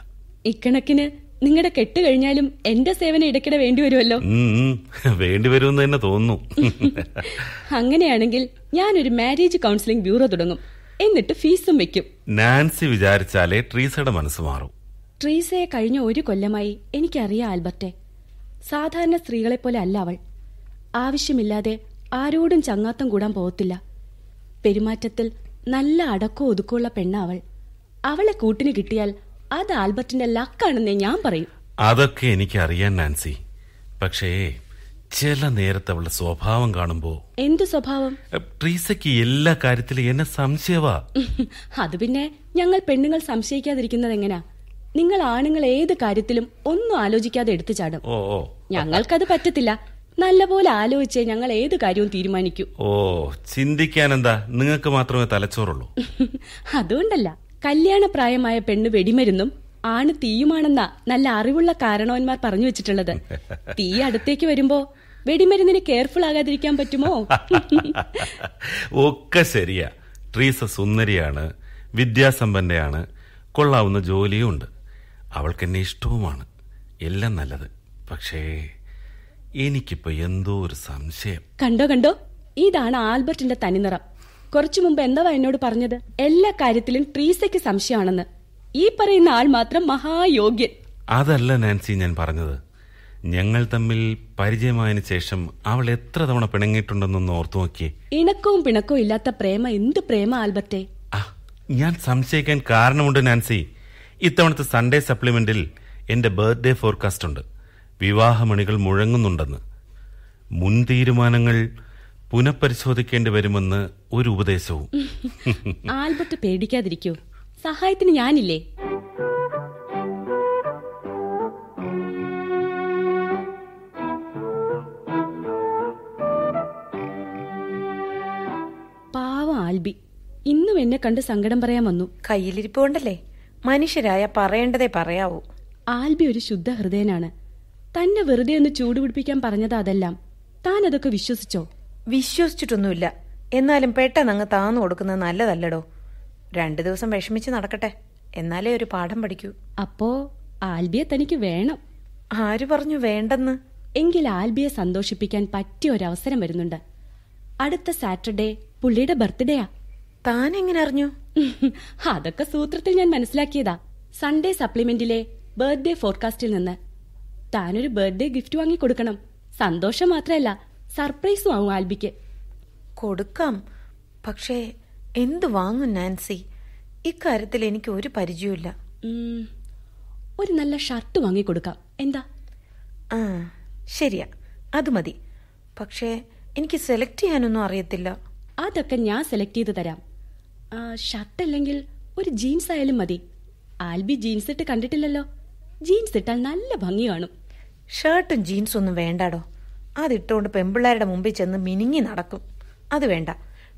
ഇക്കണക്കിന് നിങ്ങളുടെ കെട്ട് കഴിഞ്ഞാലും എന്റെ സേവനം ഇടയ്ക്കിടെ വേണ്ടി വരുമല്ലോ. ഉം, ഉം, വേണ്ടി വരുമെന്ന് തന്നെ തോന്നുന്നു. അങ്ങനെയാണെങ്കിൽ ഞാനൊരു മാരേജ് കൗൺസിലിംഗ് ബ്യൂറോ തുടങ്ങും. എന്നിട്ട് ഫീസും വെക്കും. നാൻസി വിചാരിച്ചാലേ ട്രീസയുടെ മനസ്സ് മാറും. ട്രീസയെ കഴിഞ്ഞ ഒരു കൊല്ലമായി എനിക്കറിയാം ആൽബർട്ടെ. സാധാരണ സ്ത്രീകളെ പോലെ അല്ല അവൾ. ആവശ്യമില്ലാതെ ആരോടും ചങ്ങാത്തം കൂടാൻ പോകത്തില്ല. പെരുമാറ്റത്തിൽ നല്ല അടക്കോ ഒതുക്കമുള്ള പെണ്ണ അവൾ അവളെ കൂട്ടിന് കിട്ടിയാൽ അത് ആൽബർട്ടിന്റെ ലക്കാണെന്നേ ഞാൻ പറയും. അതൊക്കെ എനിക്ക് അറിയാൻ നാൻസി. പക്ഷേ ചില നേരത്തെ അവളുടെ സ്വഭാവം കാണുമ്പോ എന്ത് സ്വഭാവം? ട്രീസയ്ക്ക് എല്ലാ കാര്യത്തിലും എന്നെ സംശയവാ. അത് പിന്നെ ഞങ്ങൾ പെണ്ണുങ്ങൾ സംശയിക്കാതിരിക്കുന്നത് എങ്ങനാ? നിങ്ങൾ ആണുങ്ങൾ ഏത് കാര്യത്തിലും ഒന്നും ആലോചിക്കാതെ എടുത്തു ചാടും. ഓ ഓ. ഞങ്ങൾക്കത് പറ്റത്തില്ല. നല്ലപോലെ ആലോചിച്ചേ ഞങ്ങൾ ഏത് കാര്യവും തീരുമാനിക്കൂ. ഓ ചിന്തിക്കാൻ എന്താ നിങ്ങൾക്ക് മാത്രമേ തലച്ചോറുള്ളൂ. അതുകൊണ്ടല്ല. കല്യാണപ്രായമായ പെണ്ണ് വെടിമരുന്നും ആണ് തീയുമാണെന്നാ നല്ല അറിവുള്ള കാരണവന്മാർ പറഞ്ഞു വെച്ചിട്ടുള്ളത്. തീ അടുത്തേക്ക് വരുമ്പോ വെടിമരുന്നിന് കെയർഫുൾ ആകാതിരിക്കാൻ പറ്റുമോ? ഒക്കെ ശരിയാ. ട്രീസ സുന്ദരിയാണ് വിദ്യാസമ്പന്നയാണ് കൊള്ളാവുന്ന ജോലിയും ഉണ്ട്. അവൾക്ക് എന്നെ ഇഷ്ടവുമാണ്. എല്ലാം നല്ലത്. പക്ഷേ എനിക്കിപ്പോ എന്തോ ഒരു സംശയം. കണ്ടോ കണ്ടോ? ഇതാണ് ആൽബർട്ടിന്റെ തനിനിറം. കുറച്ചു മുമ്പ് എന്താ എന്നോട് പറഞ്ഞത്? എല്ലാ കാര്യത്തിലും ട്രീസയ്ക്ക് സംശയമാണെന്ന്. ഈ പറയുന്ന ആൾ മാത്രം മഹായോഗ്യൻ. അതല്ല നാൻസി ഞാൻ പറഞ്ഞത്. ഞങ്ങൾ തമ്മിൽ പരിചയമായതിനു ശേഷം അവൾ എത്ര തവണ പിണങ്ങിയിട്ടുണ്ടെന്നൊന്ന് ഓർത്തു നോക്കിയേ. ഇണക്കവും പിണക്കവും ഇല്ലാത്ത പ്രേമ എന്ത് പ്രേമ ആൽബർട്ടെ? ആ ഞാൻ സംശയിക്കാൻ കാരണമുണ്ട് നാൻസി. ഇത്തവണത്തെ സൺഡേ സപ്ലിമെന്റിൽ എന്റെ ബർത്ത്ഡേ ഫോർകാസ്റ്റ് ഉണ്ട്. വിവാഹമണികൾ മുഴങ്ങുന്നുണ്ടെന്ന്. മുൻ തീരുമാനങ്ങൾ പുനഃപരിശോധിക്കേണ്ടി വരുമെന്ന് ഒരു ഉപദേശവും. ആൽബർട്ട് പേടിക്കാതിരിക്കൂ. സഹായത്തിന് ഞാനില്ലേ? പാവം ആൽബി. ഇന്നും എന്നെ കണ്ട് സങ്കടം പറയാൻ വന്നു. കയ്യിലിരിപ്പ് കൊണ്ടല്ലേ മനുഷ്യരായ പറയേണ്ടതേ പറയാവൂ. ആൽബി ഒരു ശുദ്ധ ഹൃദയനാണ് തന്നെ വെറുതെ ഒന്ന് ചൂടുപിടിപ്പിക്കാൻ പറഞ്ഞത് അതെല്ലാം. താൻ അതൊക്കെ വിശ്വസിച്ചോ? വിശ്വസിച്ചിട്ടൊന്നുമില്ല. എന്നാലും പെട്ടെന്ന് അങ്ങ് താന്നു കൊടുക്കുന്നത് നല്ലതല്ലടോ. രണ്ടു ദിവസം വിഷമിച്ച് നടക്കട്ടെ. എന്നാലേ ഒരു പാഠം പഠിക്കൂ. അപ്പോ ആൽബിയെ തനിക്ക് വേണം. ആര് പറഞ്ഞു വേണ്ടെന്ന്? എങ്കിൽ ആൽബിയെ സന്തോഷിപ്പിക്കാൻ പറ്റിയ ഒരു അവസരം വരുന്നുണ്ട്. അടുത്ത സാറ്റർഡേ പുള്ളിയുടെ ബർത്ത്ഡേയാ. താൻ എങ്ങനെ അറിഞ്ഞു അതൊക്കെ സൂത്രത്തിൽ ഞാൻ മനസ്സിലാക്കിയതാ. സൺഡേ സപ്ലിമെന്റിലെ ബർത്ത്ഡേ ഫോർകാസ്റ്റിൽ നിന്ന്. താനൊരു ബർത്ത്ഡേ ഗിഫ്റ്റ് വാങ്ങി കൊടുക്കണം. സന്തോഷം മാത്രമല്ല സർപ്രൈസും ആവും ആൽബിക്ക്. കൊടുക്കാം. പക്ഷേ എന്തു വാങ്ങും നാൻസി? ഇക്കാര്യത്തിൽ എനിക്ക് ഒരു പരിചയമില്ല ഒരു നല്ല ഷർട്ട് വാങ്ങി കൊടുക്കാം എന്താ? ആ ശരിയാ. അത് മതി. പക്ഷേ എനിക്ക് സെലക്ട് ചെയ്യാനൊന്നും അറിയത്തില്ല. അതൊക്കെ ഞാൻ സെലക്ട് ചെയ്ത് തരാം. ഷർട്ട് അല്ലെങ്കിൽ ഒരു ജീൻസ് ആയാലും മതി. ആൽബി ജീൻസ് ഇട്ട് കണ്ടിട്ടില്ലല്ലോ. ജീൻസ് ഇട്ടാൽ നല്ല ഭംഗി കാണും. ഷർട്ടും ജീൻസും ഒന്നും വേണ്ടാടോ? അതിട്ടുകൊണ്ട് പെമ്പിള്ളേരുടെ മുമ്പിൽ ചെന്ന് മിനിങ്ങി നടക്കും. അത് വേണ്ട.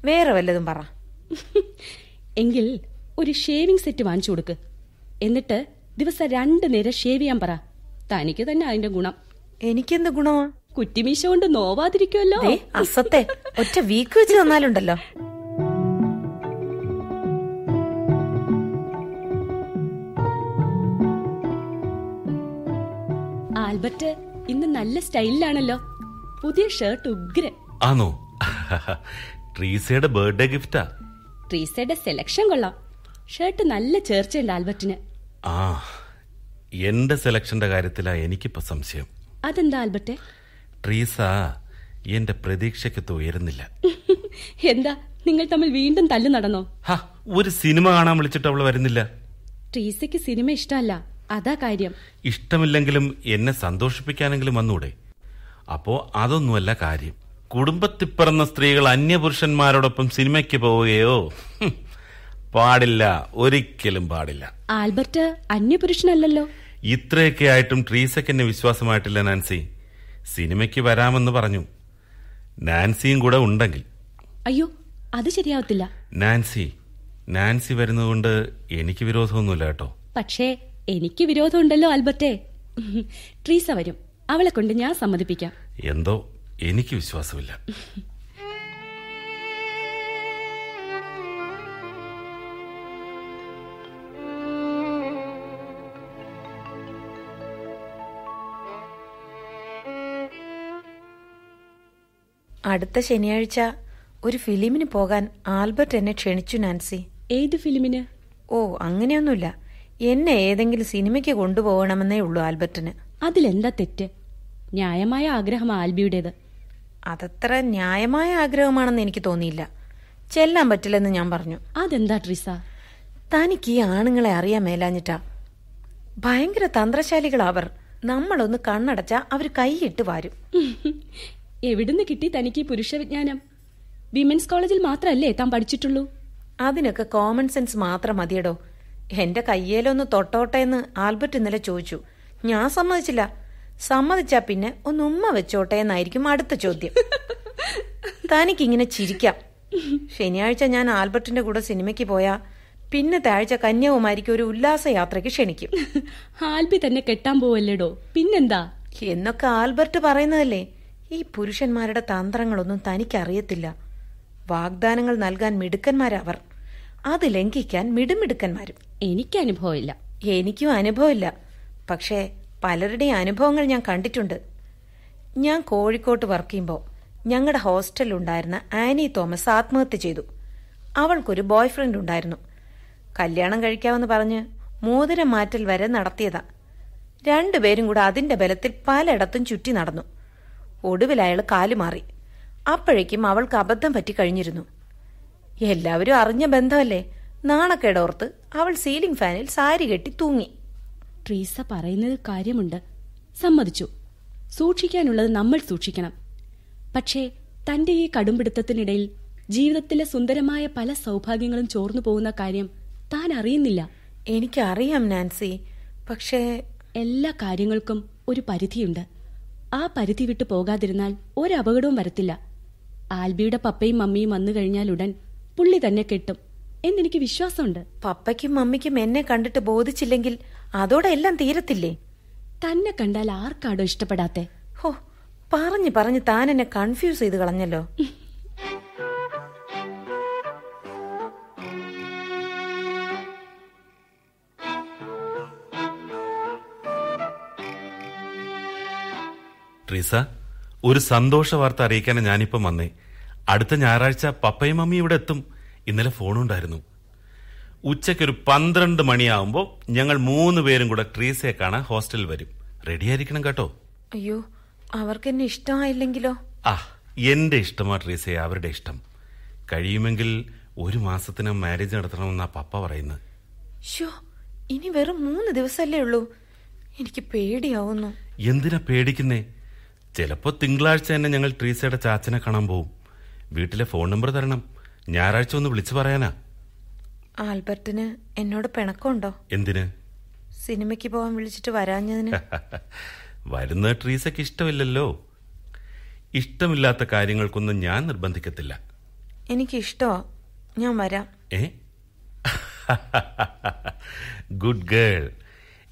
വേറെ വല്ലതും പറ. എങ്കിൽ ഒരു ഷേവിംഗ് സെറ്റ് വാങ്ങിച്ചു കൊടുക്ക്. എന്നിട്ട് ദിവസം രണ്ട് നേരം ഷേവ് ചെയ്യാൻ പറ. തനിക്ക് തന്നെ അതിന്റെ ഗുണം. എനിക്കെന്ത് ഗുണമാ? കുറ്റിമീശ കൊണ്ട് നോവാതിരിക്കുമല്ലോ അസത്തെ ഒറ്റ വീക്ക് വെച്ച് തന്നാലുണ്ടല്ലോ. ആൽബർട്ട് ഇന്ന് നല്ല സ്റ്റൈലിലാണല്ലോ. പുതിയ ഷർട്ട് ഉഗ്രൻ. ആണോ ട്രീസയുടെ ബർത്ത്ഡേ ഗിഫ്റ്റാ ട്രീസയുടെ സെലക്ഷൻ കൊള്ളാം. ഷർട്ട് നല്ല ചേർച്ചയുണ്ട് ആൽബർട്ടിന്. ആ എന്റെ സെലക്ഷന്റെ കാര്യത്തിലാ എനിക്കിപ്പോ സംശയം. അതെന്താ ആൽബർട്ടെ? ട്രീസ എന്റെ പ്രതീക്ഷയ്ക്ക് ഉയരുന്നില്ല. എന്താ നിങ്ങൾ തമ്മിൽ വീണ്ടും തല്ലു നടന്നോ? ഒരു സിനിമ കാണാൻ വിളിച്ചിട്ട് അവൾ വരുന്നില്ല. ട്രീസയ്ക്ക് സിനിമ ഇഷ്ടമല്ല. അതാ കാര്യം. ഇഷ്ടമില്ലെങ്കിലും എന്നെ സന്തോഷിപ്പിക്കാനെങ്കിലും വന്നൂടെ. അപ്പോ അതൊന്നുമല്ല കാര്യം. കുടുംബത്തിൽ പിറന്ന സ്ത്രീകൾ അന്യപുരുഷന്മാരോടൊപ്പം സിനിമയ്ക്ക് പോവുകയോ? പാടില്ല. ഒരിക്കലും പാടില്ല. ആൽബർട്ട് അന്യപുരുഷനല്ലല്ലോ. ഇത്രയൊക്കെ ആയിട്ടും ട്രീസയ്ക്ക് എന്നെ വിശ്വാസമായിട്ടില്ല നാൻസി. സിനിമയ്ക്ക് വരാമെന്ന് പറഞ്ഞു. നാൻസിയും കൂടെ ഉണ്ടെങ്കിൽ. അയ്യോ അത് ശരിയാവത്തില്ല. നാൻസി നാൻസി വരുന്നതുകൊണ്ട് എനിക്ക് വിരോധമൊന്നുമില്ല കേട്ടോ. പക്ഷേ എനിക്ക് വിരോധമുണ്ടല്ലോ ആൽബർട്ടെ. ട്രീസ വരും. അവളെ കൊണ്ട് ഞാൻ സമ്മതിപ്പിക്കാം. എന്തോ എനിക്ക് വിശ്വാസമില്ല. അടുത്ത ശനിയാഴ്ച ഒരു ഫിലിമിന് പോകാൻ ആൽബർട്ട് എന്നെ ക്ഷണിച്ചു നാൻസി. ഏത് ഫിലിമിന്? ഓ അങ്ങനെയൊന്നുമില്ല. എന്നെ ഏതെങ്കിലും സിനിമയ്ക്ക് കൊണ്ടുപോകണമെന്നേ ഉള്ളൂ ആൽബർട്ടിന്. അതിലെന്താ തെറ്റ്? ന്യായമായ ആഗ്രഹം ആൽബിയുടേത്. അതത്ര ന്യായമായ ആഗ്രഹമാണെന്ന് എനിക്ക് തോന്നിയില്ല. ചെല്ലാൻ പറ്റില്ലെന്ന് ഞാൻ പറഞ്ഞു. അതെന്താ ട്രീസ? തനിക്ക് ഈ ആണുങ്ങളെ അറിയാൻ മേലാഞ്ഞിട്ടാ. ഭയങ്കര തന്ത്രശാലികളാവർ നമ്മളൊന്ന് കണ്ണടച്ച അവർ കൈയിട്ട് വാരും. എവിടുന്ന് കിട്ടി തനിക്ക് ഈ പുരുഷ വിജ്ഞാനം വിമൻസ് കോളേജിൽ മാത്രമല്ലേ താൻ പഠിച്ചിട്ടുള്ളൂ? അതിനൊക്കെ കോമൺ സെൻസ് മാത്രം മതിയടോ. എന്റെ കയ്യേലൊന്ന് തൊട്ടോട്ടെ എന്ന് ആൽബർട്ട് ഇന്നലെ ചോദിച്ചു. ഞാൻ സമ്മതിച്ചില്ല. സമ്മതിച്ചാ പിന്നെ ഒന്ന് ഉമ്മ വെച്ചോട്ടെ എന്നായിരിക്കും അടുത്ത ചോദ്യം. തനിക്കിങ്ങനെ ചിരിക്കാം. ശനിയാഴ്ച ഞാൻ ആൽബർട്ടിന്റെ കൂടെ സിനിമയ്ക്ക് പോയാ പിന്നത്തെ ആഴ്ച കന്യാകുമാരിക്ക് ഒരു ഉല്ലാസ യാത്രയ്ക്ക് ക്ഷണിക്കും. ആൽബി തന്നെ കെട്ടാൻ പോവല്ലേടോ? പിന്നെന്താ? എന്നൊക്കെ ആൽബർട്ട് പറയുന്നതല്ലേ. ഈ പുരുഷന്മാരുടെ തന്ത്രങ്ങളൊന്നും തനിക്കറിയത്തില്ല. വാഗ്ദാനങ്ങൾ നൽകാൻ മിടുക്കന്മാരവർ അത് ലംഘിക്കാൻ മിടുമിടുക്കന്മാരും. എനിക്ക് അനുഭവമില്ല എനിക്കും അനുഭവമില്ല. പക്ഷേ പലരുടെയും അനുഭവങ്ങൾ ഞാൻ കണ്ടിട്ടുണ്ട്. ഞാൻ കോഴിക്കോട്ട് വർക്ക് ചെയ്യുമ്പോൾ ഞങ്ങളുടെ ഹോസ്റ്റലിലുണ്ടായിരുന്ന ആനി തോമസ് ആത്മഹത്യ ചെയ്തു. അവൾക്കൊരു ബോയ് ഫ്രണ്ട് ഉണ്ടായിരുന്നു. കല്യാണം കഴിക്കാമെന്ന് പറഞ്ഞ് മോതിരം മാറ്റൽ വരെ നടത്തിയതാ. രണ്ടുപേരും കൂടെ അതിന്റെ ബലത്തിൽ പലയിടത്തും ചുറ്റി നടന്നു. ഒടുവിൽ അയാൾ കാലുമാറി അപ്പോഴേക്കും അവൾക്ക് അബദ്ധം പറ്റി കഴിഞ്ഞിരുന്നു. എല്ലാവരും അറിഞ്ഞ ബന്ധമല്ലേ? നാണക്കേടോർത്ത് അവൾ സീലിംഗ് ഫാനിൽ സാരി കെട്ടി തൂങ്ങി. ട്രീസ പറയുന്നത് കാര്യമുണ്ട്. സമ്മതിച്ചു. സൂക്ഷിക്കാനുള്ളത് നമ്മൾ സൂക്ഷിക്കണം. പക്ഷേ തന്റെ ഈ കടുംപിടുത്തത്തിനിടയിൽ ജീവിതത്തിലെ സുന്ദരമായ പല സൗഭാഗ്യങ്ങളും ചോർന്നു പോകുന്ന കാര്യം താൻ അറിയുന്നില്ല. എനിക്കറിയാം നാൻസി. പക്ഷേ എല്ലാ കാര്യങ്ങൾക്കും ഒരു പരിധിയുണ്ട്. ആ പരിധി വിട്ടു പോകാതിരുന്നാൽ ഒരു അപകടവും വരത്തില്ല. ആൽബിയുടെ പപ്പയും മമ്മിയും വന്നു കഴിഞ്ഞാൽ ഉടൻ പുള്ളി തന്നെ കെട്ടും. എന്നെനിക്ക് വിശ്വാസമുണ്ട്. പപ്പയ്ക്കും മമ്മിക്കും എന്നെ കണ്ടിട്ട് ബോധിച്ചില്ലെങ്കിൽ അതോടെ എല്ലാം തീരത്തില്ലേ? തന്നെ കണ്ടാൽ ആർക്കാടോ ഇഷ്ടപ്പെടാത്തെ? ഹോ പറഞ്ഞു പറഞ്ഞു താൻ എന്നെ കൺഫ്യൂസ് ചെയ്ത് കളഞ്ഞല്ലോ. ട്രീസ ഒരു സന്തോഷ വാർത്ത അറിയിക്കാനാണ് ഞാനിപ്പം വന്നേ. അടുത്ത ഞായറാഴ്ച പപ്പയും മമ്മിയും ഇവിടെ എത്തും. ഇന്നലെ ഫോണുണ്ടായിരുന്നു. ഉച്ചയ്ക്കൊരു പന്ത്രണ്ട് മണിയാവുമ്പോൾ ഞങ്ങൾ മൂന്ന് പേരും കൂടെ ട്രീസയെ കാണാൻ ഹോസ്റ്റലിൽ വരും. റെഡിയായിരിക്കണം കേട്ടോ. അയ്യോ അവർക്ക് എന്നെ ഇഷ്ടമായില്ലെങ്കിലോ? ആ എന്റെ ഇഷ്ടമാ ട്രീസയെ അവരുടെ ഇഷ്ടം. കഴിയുമെങ്കിൽ ഒരു മാസത്തിന് മാരേജ് നടത്തണമെന്നാ പപ്പ പറയുന്നത്. ഷോ ഇനി വെറും മൂന്ന് ദിവസമല്ലേ ഉള്ളൂ. എനിക്ക് പേടിയാവുന്നു. എന്തിനാ പേടിക്കുന്നേ? ചിലപ്പോ തിങ്കളാഴ്ച തന്നെ ഞങ്ങൾ ട്രീസയുടെ ചാച്ചനെ കാണാൻ പോവും. വീട്ടിലെ ഫോൺ നമ്പർ തരണം. ഞായറാഴ്ച ഒന്ന് വിളിച്ചു പറയാനാ. ആൽബർട്ടിന് എന്നോട് പിണക്കമുണ്ടോ? എന്തിന്? സിനിമയ്ക്ക് പോകാൻ വിളിച്ചിട്ട് വരാഞ്ഞതിന്. വരുന്ന ട്രീസയ്ക്ക് ഇഷ്ടമില്ലല്ലോ. ഇഷ്ടമില്ലാത്ത കാര്യങ്ങൾക്കൊന്നും ഞാൻ നിർബന്ധിക്കത്തില്ല. എനിക്ക് ഇഷ്ടോ ഞാൻ വരാം. ഏ? Good girl.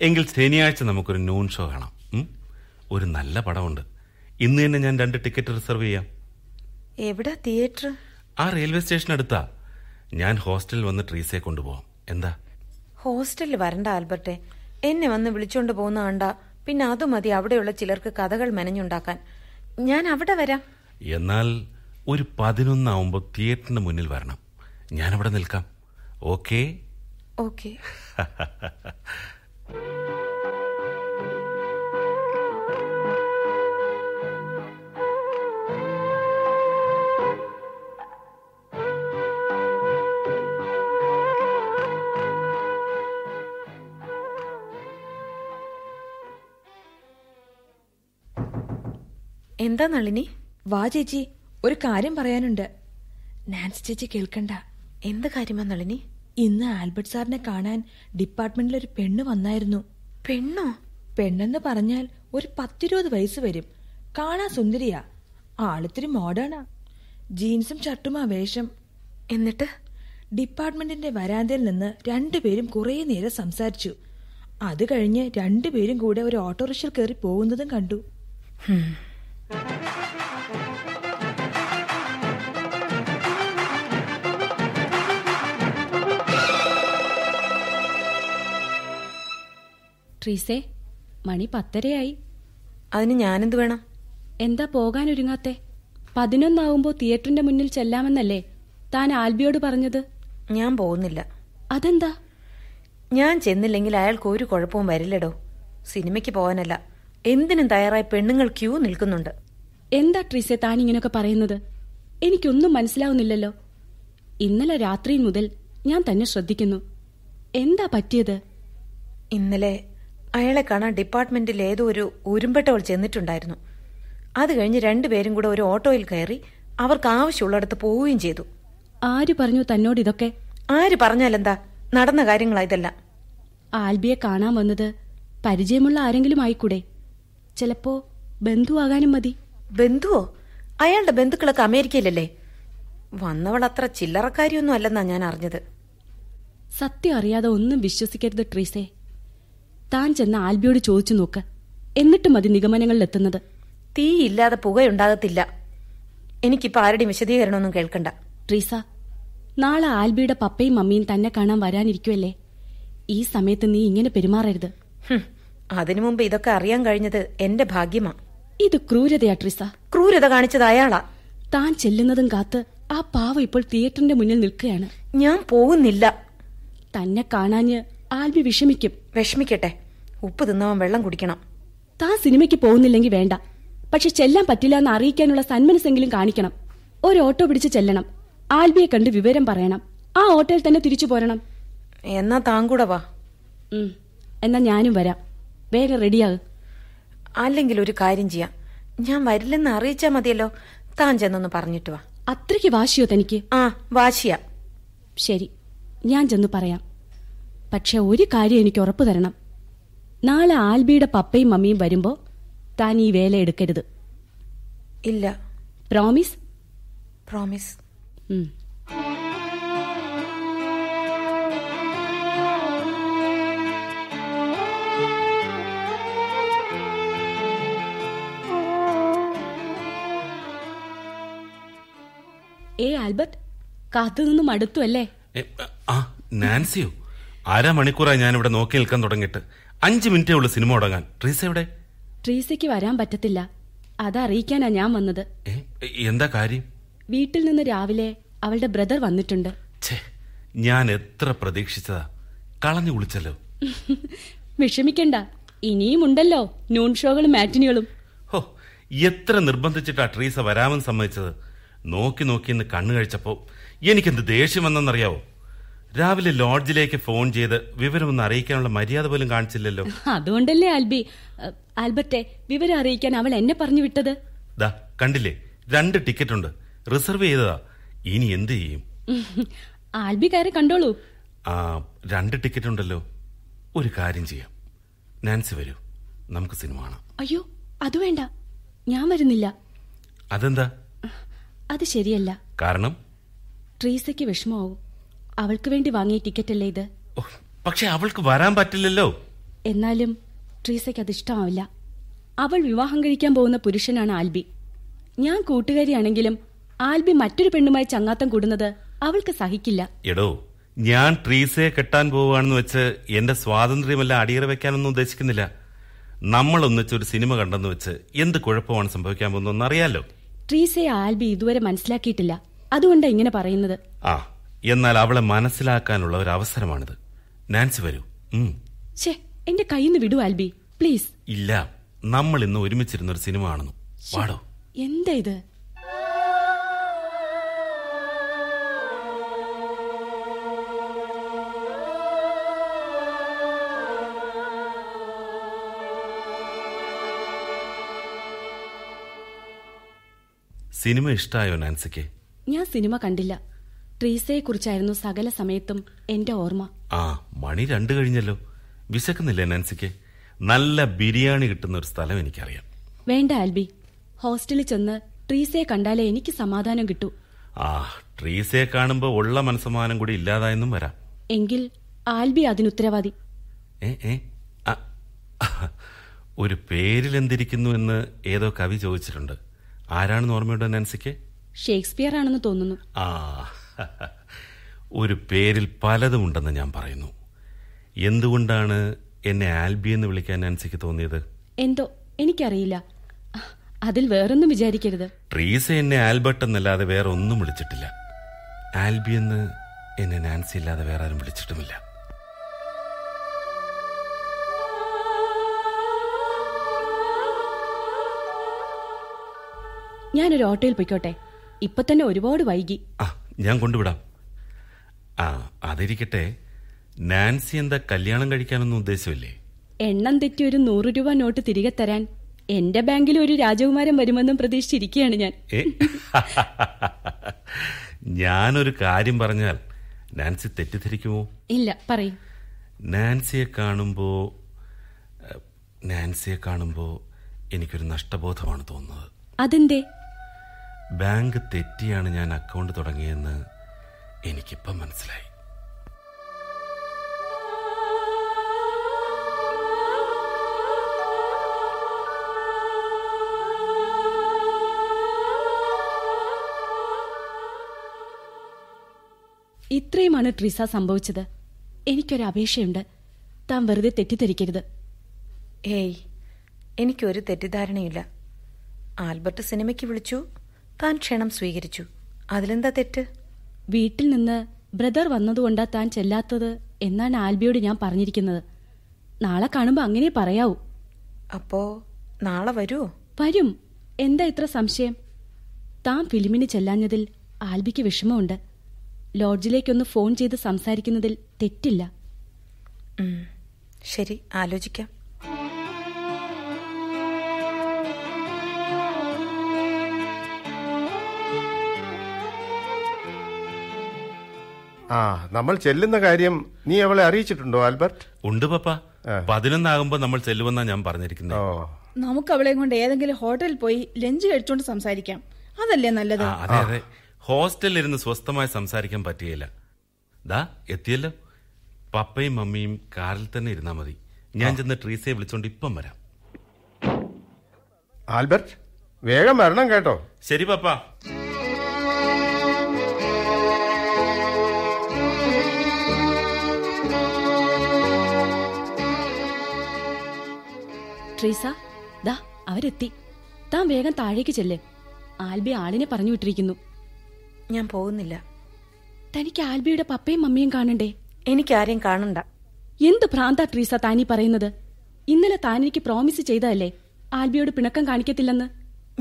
എങ്കിൽ ശനിയാഴ്ച നമുക്കൊരു നൂൺ ഷോ കാണാം. ഒരു നല്ല പടമുണ്ട്. ഇന്ന് തന്നെ ഞാൻ രണ്ട് ടിക്കറ്റ് റിസർവ് ചെയ്യാം. എവിടെ തിയേറ്റർ? ആ റെയിൽവേ സ്റ്റേഷൻ അടുത്താ. ഞാൻ ഹോസ്റ്റലിൽ വന്ന് ട്രീസയെ കൊണ്ടുപോവാം. എന്താ? ഹോസ്റ്റലിൽ വരണ്ട ആൽബർട്ടെ. എന്നെ വന്ന് വിളിച്ചോണ്ട് പോകുന്ന കണ്ട പിന്നെ അത് മതി അവിടെയുള്ള ചിലർക്ക് കഥകൾ മെനഞ്ഞുണ്ടാക്കാൻ. ഞാൻ അവിടെ വരാം. എന്നാൽ ഒരു പതിനൊന്നാവുമ്പോൾ തിയേറ്ററിന് മുന്നിൽ വരണം. ഞാൻ അവിടെ നിൽക്കാം. ഓക്കേ? ഓക്കെ. എന്താ നളിനി? വാ ചേച്ചി. ഒരു കാര്യം പറയാനുണ്ട്. നാൻസി ചേച്ചി കേൾക്കണ്ട. എന്ത് കാര്യമാ നളിനി? ഇന്ന് ആൽബർട്ട് സാറിനെ കാണാൻ ഡിപ്പാർട്ട്മെന്റിൽ ഒരു പെണ്ണ് വന്നായിരുന്നു. പെണ്ണോ? പെണ്ണെന്ന് പറഞ്ഞാൽ ഒരു പത്തിരുപത് വയസ്സ് വരും. കാണാൻ സുന്ദരിയാ. ആളിത്തിരി മോഡേണാ. ജീൻസും ഷർട്ടുമാ വേഷം. എന്നിട്ട്? ഡിപ്പാർട്ട്മെന്റിന്റെ വരാന്തയിൽ നിന്ന് രണ്ടുപേരും കുറേ നേരം സംസാരിച്ചു. അത് കഴിഞ്ഞ് രണ്ടുപേരും കൂടെ ഒരു ഓട്ടോറിക്ഷയിൽ കയറി പോകുന്നതും കണ്ടു. ട്രീസേ മണി പത്തരയായി. അതിന് ഞാനെന്ത് വേണം? എന്താ പോകാൻ ഒരുങ്ങാത്തെ പതിനൊന്നാവുമ്പോ തിയേറ്ററിന്റെ മുന്നിൽ ചെല്ലാമെന്നല്ലേ താൻ ആൽബിയോട് പറഞ്ഞത്? ഞാൻ പോകുന്നില്ല. അതെന്താ? ഞാൻ ചെന്നില്ലെങ്കിൽ അയാൾക്ക് ഒരു കുഴപ്പവും വരില്ലടോ. സിനിമയ്ക്ക് പോകാനല്ല. എന്തിനും തയ്യാറായി പെണ്ണുങ്ങൾ ക്യൂ നിൽക്കുന്നുണ്ട്. എന്താ ട്രീസെ താൻ ഇങ്ങനെയൊക്കെ പറയുന്നത്? എനിക്കൊന്നും മനസ്സിലാവുന്നില്ലല്ലോ. ഇന്നലെ രാത്രി മുതൽ ഞാൻ തന്നെ ശ്രദ്ധിക്കുന്നു. എന്താ പറ്റിയത്? ഇന്നലെ അയാളെ കാണാൻ ഡിപ്പാർട്ട്മെന്റിൽ ഏതോ ഒരു ഉരുമ്പെട്ടവൾ ചെന്നിട്ടുണ്ടായിരുന്നു. അത് കഴിഞ്ഞ് രണ്ടുപേരും കൂടെ ഒരു ഓട്ടോയിൽ കയറി അവർക്ക് ആവശ്യമുള്ളിടത്ത് പോവുകയും ചെയ്തു. ആര് പറഞ്ഞു തന്നോട് ഇതൊക്കെ? ആര് പറഞ്ഞാലെന്താ? നടന്ന കാര്യങ്ങളാ ഇതെല്ലാം. ആൽബിയെ കാണാൻ വന്നത് പരിചയമുള്ള ആരെങ്കിലും ആയിക്കൂടെ? ചിലപ്പോ ബന്ധുവാകാനും മതി. ബന്ധുവോ? അയാളുടെ ബന്ധുക്കളൊക്കെ അമേരിക്കയിലല്ലേ? വന്നവൾ അത്ര ചില്ലറക്കാരിയൊന്നും അല്ലെന്നാ ഞാൻ അറിഞ്ഞത്. സത്യം അറിയാതെ ഒന്നും വിശ്വസിക്കരുത് ട്രീസേ. താൻ ചെന്ന് ആൽബിയോട് ചോദിച്ചു നോക്ക്. എന്നിട്ട് മതി നിഗമനങ്ങളിലെത്തുന്നത് തീയില്ലാതെ പുകയുണ്ടാകത്തില്ല. എനിക്കിപ്പോ ആരുടെയും വിശദീകരണമൊന്നും കേൾക്കണ്ട. ട്രീസ നാളെ ആൽബിയുടെ പപ്പയും മമ്മിയും തന്നെ കാണാൻ വരാനിരിക്കുമല്ലേ ഈ സമയത്ത് നീ ഇങ്ങനെ പെരുമാറരുത്. അതിനു മുമ്പ് ഇതൊക്കെ അറിയാൻ കഴിഞ്ഞത് എന്റെ ഭാഗ്യമാ. ഇത് ക്രൂരതയാ ട്രിസ ക്രൂരത കാണിച്ചത് അയാളാ. താൻ ചെല്ലുന്നതും കാത്ത് ആ പാവ ഇപ്പോൾ തിയേറ്ററിന്റെ മുന്നിൽ നിൽക്കുകയാണ്. ഞാൻ പോകുന്നില്ല. തന്നെ കാണാഞ്ഞ് ആൽബി വിഷമിക്കും. വിഷമിക്കട്ടെ. ഉപ്പ് തിന്നവൻ വെള്ളം കുടിക്കണം. താൻ സിനിമയ്ക്ക് പോകുന്നില്ലെങ്കിൽ വേണ്ട. പക്ഷെ ചെല്ലാൻ പറ്റില്ല എന്ന് അറിയിക്കാനുള്ള സന്മനസ്സെങ്കിലും കാണിക്കണം. ഒരു ഓട്ടോ പിടിച്ച് ചെല്ലണം. ആൽബിയെ കണ്ട് വിവരം പറയണം. ആ ഓട്ടോയിൽ തന്നെ തിരിച്ചു പോരണം. എന്നാ താൻ കൂടെ വാ. എന്നാ ഞാനും വരാം. വേഗം റെഡിയാകും. അല്ലെങ്കിൽ ഒരു കാര്യം ചെയ്യാം. ഞാൻ വരില്ലെന്ന് അറിയിച്ചാ മതിയല്ലോ. താൻ ചെന്നൊന്ന് പറഞ്ഞിട്ട് വാ. അത്രയ്ക്ക് വാശിയോ തനിക്ക്? ആ വാശിയാ. ശരി ഞാൻ ചെന്ന് പറയാം. പക്ഷെ ഒരു കാര്യം എനിക്ക് ഉറപ്പു തരണം. നാളെ ആൽബിയുടെ പപ്പയും മമ്മിയും വരുമ്പോ താൻ ഈ വേല എടുക്കരുത്. ഇല്ല. Promise promise Albert? കാത്തു നിന്ന് മടുത്തു അല്ലേ ആ നാൻസിയോ. അര മണിക്കൂറായി ഞാൻ ഇവിടെ നോക്കി നിൽക്കാൻ തുടങ്ങിയിട്ട്. അഞ്ച് മിനിറ്റേ ഉള്ളൂ സിനിമ തുടങ്ങാൻ. ട്രീസ എവിടെ? ട്രീസയ്ക്ക് വരാൻ പറ്റത്തില്ല. അതറിയിക്കാനാ ഞാൻ വന്നത്. എന്താ കാര്യം? വീട്ടിൽ നിന്ന് രാവിലെ അവളുടെ ബ്രദർ വന്നിട്ടുണ്ട്. ഞാൻ എത്ര പ്രതീക്ഷിച്ചതാ. കളഞ്ഞു കുളിച്ചല്ലോ. വിഷമിക്കണ്ട. ഇനിയും ഉണ്ടല്ലോ. നൂൺ ഷോകളും മാറ്റിനികളും. ഹോ എത്ര നിർബന്ധിച്ചിട്ടാ ട്രീസ വരാമെന്ന് സമ്മതിച്ചത്. നോക്കി നോക്കി ഇന്ന് കണ്ണു കഴിച്ചപ്പോ എനിക്കെന്ത് ദേഷ്യം വന്നെന്നറിയാവോ? രാവിലെ ലോഡ്ജിലേക്ക് ഫോൺ ചെയ്ത് വിവരമൊന്ന് അറിയിക്കാനുള്ള മര്യാദ പോലും കാണിച്ചില്ലല്ലോ. അതുകൊണ്ടല്ലേ ആൽബി ആൽബർട്ടെ വിവരം അറിയിക്കാൻ അവൾ എന്നെ പറഞ്ഞു വിട്ടത്? ദാ കണ്ടില്ലേ? രണ്ട് ടിക്കറ്റ് ഉണ്ട് റിസർവ് ചെയ്തതാ. ഇനി എന്ത് ചെയ്യും? ആൽബി കയറി കണ്ടോളൂ. ആ രണ്ട് ടിക്കറ്റ് ഉണ്ടല്ലോ ഒരു കാര്യം ചെയ്യാം. നാൻസി വരൂ. നമുക്ക് സിനിമ കാണാം. അയ്യോ അത് വേണ്ട. ഞാൻ വരുന്നില്ല. അതെന്താ? അത് ശരിയല്ല. കാരണം? ട്രീസയ്ക്ക് വിഷമാവും അവൾക്ക് വേണ്ടി വാങ്ങിയ ടിക്കറ്റ് അല്ലേ ഇത് പക്ഷെ അവൾക്ക് വരാൻ പറ്റില്ലല്ലോ. എന്നാലും ട്രീസയ്ക്ക് അത് ഇഷ്ടമാവില്ല. അവൾ വിവാഹം കഴിക്കാൻ പോകുന്ന പുരുഷനാണ് ആൽബി. ഞാൻ കൂട്ടുകാരിയാണെങ്കിലും ആൽബി മറ്റൊരു പെണ്ണുമായി ചങ്ങാത്തം കൂടുന്നത് അവൾക്ക് സഹിക്കില്ല. എടോ ഞാൻ ട്രീസയെ കെട്ടാൻ പോവുകയാണെന്ന് വെച്ച് എന്റെ സ്വാതന്ത്ര്യമല്ല അടിയറ വെക്കാനൊന്നും ഉദ്ദേശിക്കുന്നില്ല. നമ്മൾ ഒന്നിച്ചൊരു സിനിമ കണ്ടെന്ന് വെച്ച് എന്ത് കുഴപ്പമാണ് സംഭവിക്കാൻ പോകുന്നതെന്ന് അറിയാലോ. ട്രീസയെ ആൽബി ഇതുവരെ മനസ്സിലാക്കിയിട്ടില്ല. അതുകൊണ്ടാണ് ഇങ്ങനെ പറയുന്നത്. ആ എന്നാൽ അവളെ മനസ്സിലാക്കാനുള്ള ഒരു അവസരമാണിത്. നാൻസി വരൂ. ഛേ എന്റെ കയ്യിൽ നിന്ന് വിടൂ ആൽബി. പ്ലീസ്. ഇല്ല നമ്മൾ ഇന്ന് ഒരുമിച്ചിരുന്ന ഒരു സിനിമ കാണുന്നു. വാടോ. എന്താ ഇത്? സിനിമ ഇഷ്ടായോ നാൻസിക്ക്? ഞാൻ സിനിമ കണ്ടില്ല. ട്രീസയെ കുറിച്ചായിരുന്നു സകല സമയത്തും എന്റെ ഓർമ്മ. ആ മണി രണ്ടു കഴിഞ്ഞല്ലോ. വിശക്കുന്നില്ലേ നാൻസിക്ക്? നല്ല ബിരിയാണി കിട്ടുന്ന ഒരു സ്ഥലം എനിക്കറിയാം. വേണ്ട ആൽബി. ഹോസ്റ്റലിൽ ചെന്ന് ട്രീസയെ കണ്ടാലേ എനിക്ക് സമാധാനം കിട്ടു. ആ ട്രീസയെ കാണുമ്പോ ഉള്ള മനസ്സമാനം കൂടി ഇല്ലാതായെന്നും വരാം. എങ്കിൽ ആൽബി അതിനുത്തരവാദി ഒരു പേരിൽ എന്തിരിക്കുന്നു എന്ന് ഏതോ കവി ചോദിച്ചിട്ടുണ്ട്. ആരാണെന്ന് ഓർമ്മയുണ്ടോ നാൻസിക്ക്? ഷേക്സ്പിയർ ആണെന്ന് തോന്നുന്നു. ആ ഒരു പേരിൽ പലതും ഉണ്ടെന്ന് ഞാൻ പറയുന്നു. എന്തുകൊണ്ടാണ് എന്നെ ആൽബി എന്ന് വിളിക്കാൻ നാൻസിക്ക് തോന്നിയത്? എന്തോ എനിക്കറിയില്ല. അതിൽ വേറൊന്നും വിചാരിക്കരുത്. ട്രീസ എന്നെ ആൽബർട്ട് എന്നല്ലാതെ വേറെ ഒന്നും വിളിച്ചിട്ടില്ല. ആൽബി എന്ന് എന്നെ നാൻസി ഇല്ലാതെ വേറെ ആരും വിളിച്ചിട്ടുമില്ല. ഞാനൊരു ഓട്ടോയിൽ പോയിക്കോട്ടെ. ഇപ്പൊ തന്നെ ഒരുപാട് വൈകി. ആ ഞാൻ കൊണ്ടുവിടാം. ആ അതിരിക്കട്ടെ. നാൻസി എന്താ കല്യാണം കഴിക്കാനൊന്നും ഉദ്ദേശമില്ലേ? എണ്ണം തെറ്റി ഒരു നൂറ് രൂപ നോട്ട് തിരികെ തരാൻ എന്റെ ബാങ്കിൽ ഒരു രാജകുമാരൻ വരുമെന്നും പ്രതീക്ഷിച്ചിരിക്കുകയാണ് ഞാൻ? ഞാനൊരു കാര്യം പറഞ്ഞാൽ നാൻസി തെറ്റിദ്ധരിക്കുമോ? ഇല്ല പറയൂ. നാൻസിയെ കാണുമ്പോ നാൻസിയെ കാണുമ്പോ എനിക്കൊരു നഷ്ടബോധമാണ് തോന്നുന്നത്. അതെന്തേ? ബാങ്ക് തെറ്റിയാണ് ഞാൻ അക്കൗണ്ട് തുടങ്ങിയെന്ന് എനിക്കിപ്പം മനസ്സിലായി. ഇത്രയുമാണ് ട്രിസ സംഭവിച്ചത്. എനിക്കൊരു അപേക്ഷയുണ്ട്. താൻ വെറുതെ തെറ്റിദ്ധരിക്കരുത്. ഏയ് എനിക്കൊരു തെറ്റിദ്ധാരണയില്ല ആൽബർട്ട് സിനിമയ്ക്ക് വിളിച്ചു. താൻ ക്ഷണം സ്വീകരിച്ചു. അതിലെന്താ തെറ്റ്? വീട്ടിൽ നിന്ന് ബ്രദർ വന്നതുകൊണ്ടാ താൻ ചെല്ലാത്തത് എന്നാണ് ആൽബിയോട് ഞാൻ പറഞ്ഞിരിക്കുന്നത്. നാളെ കാണുമ്പോ അങ്ങനെ പറയാവൂ. അപ്പോ നാളെ വരുമോ വരും. എന്താ ഇത്ര സംശയം? താൻ ഫിലിമിന് ചെല്ലാഞ്ഞതിൽ ആൽബിക്ക് വിഷമമുണ്ട്. ലോഡ്ജിലേക്കൊന്ന് ഫോൺ ചെയ്ത് സംസാരിക്കുന്നതിൽ തെറ്റില്ല. ശരി ആലോചിക്കാം. ആ നമ്മൾ ചെല്ലുന്ന കാര്യം നീ അവളെ അറിയിച്ചിട്ടുണ്ടോ ആൽബർട്ട്? ഉണ്ട് പപ്പ. പതിനൊന്നാകുമ്പോ നമ്മൾ ചെല്ലുമെന്നാ ഞാൻ പറഞ്ഞിരിക്കുന്നത് നമുക്ക് അവളെ കൊണ്ട് ഏതെങ്കിലും ഹോട്ടലിൽ പോയി ലഞ്ച് കഴിച്ചോണ്ട് സംസാരിക്കാം. അതല്ലേ നല്ലത്? അതെ അതെ. ഹോസ്റ്റലിൽ ഇരുന്ന് സ്വസ്ഥമായി സംസാരിക്കാൻ പറ്റിയില്ല ദാ എത്തിയല്ലോ. പപ്പയും മമ്മിയും കാറിൽ തന്നെ ഇരുന്നാ മതി. ഞാൻ ചെന്ന് ട്രീസയെ വിളിച്ചോണ്ട് ഇപ്പം വരാം. ആൽബർട്ട് വേഗം വരണം കേട്ടോ. ശരി പപ്പ. ട്രീസ ദാ അവരെത്തി. താൻ വേഗം താഴേക്ക് ചെല്ലേ. ആൽബി ആളിനെ പറഞ്ഞു വിട്ടിരിക്കുന്നു. ഞാൻ പോകുന്നില്ല. തനിക്ക് ആൽബിയുടെ പപ്പയും മമ്മിയും കാണണ്ടേ? എനിക്കാരെയും കാണണ്ട. എന്ത് ഭ്രാന്ത ട്രീസ താനി പറയുന്നത്? ഇന്നലെ താൻ എനിക്ക് പ്രോമിസ് ചെയ്തതല്ലേ? ആൽബിയോട് പിണക്കം കാണിക്കത്തില്ലെന്ന്?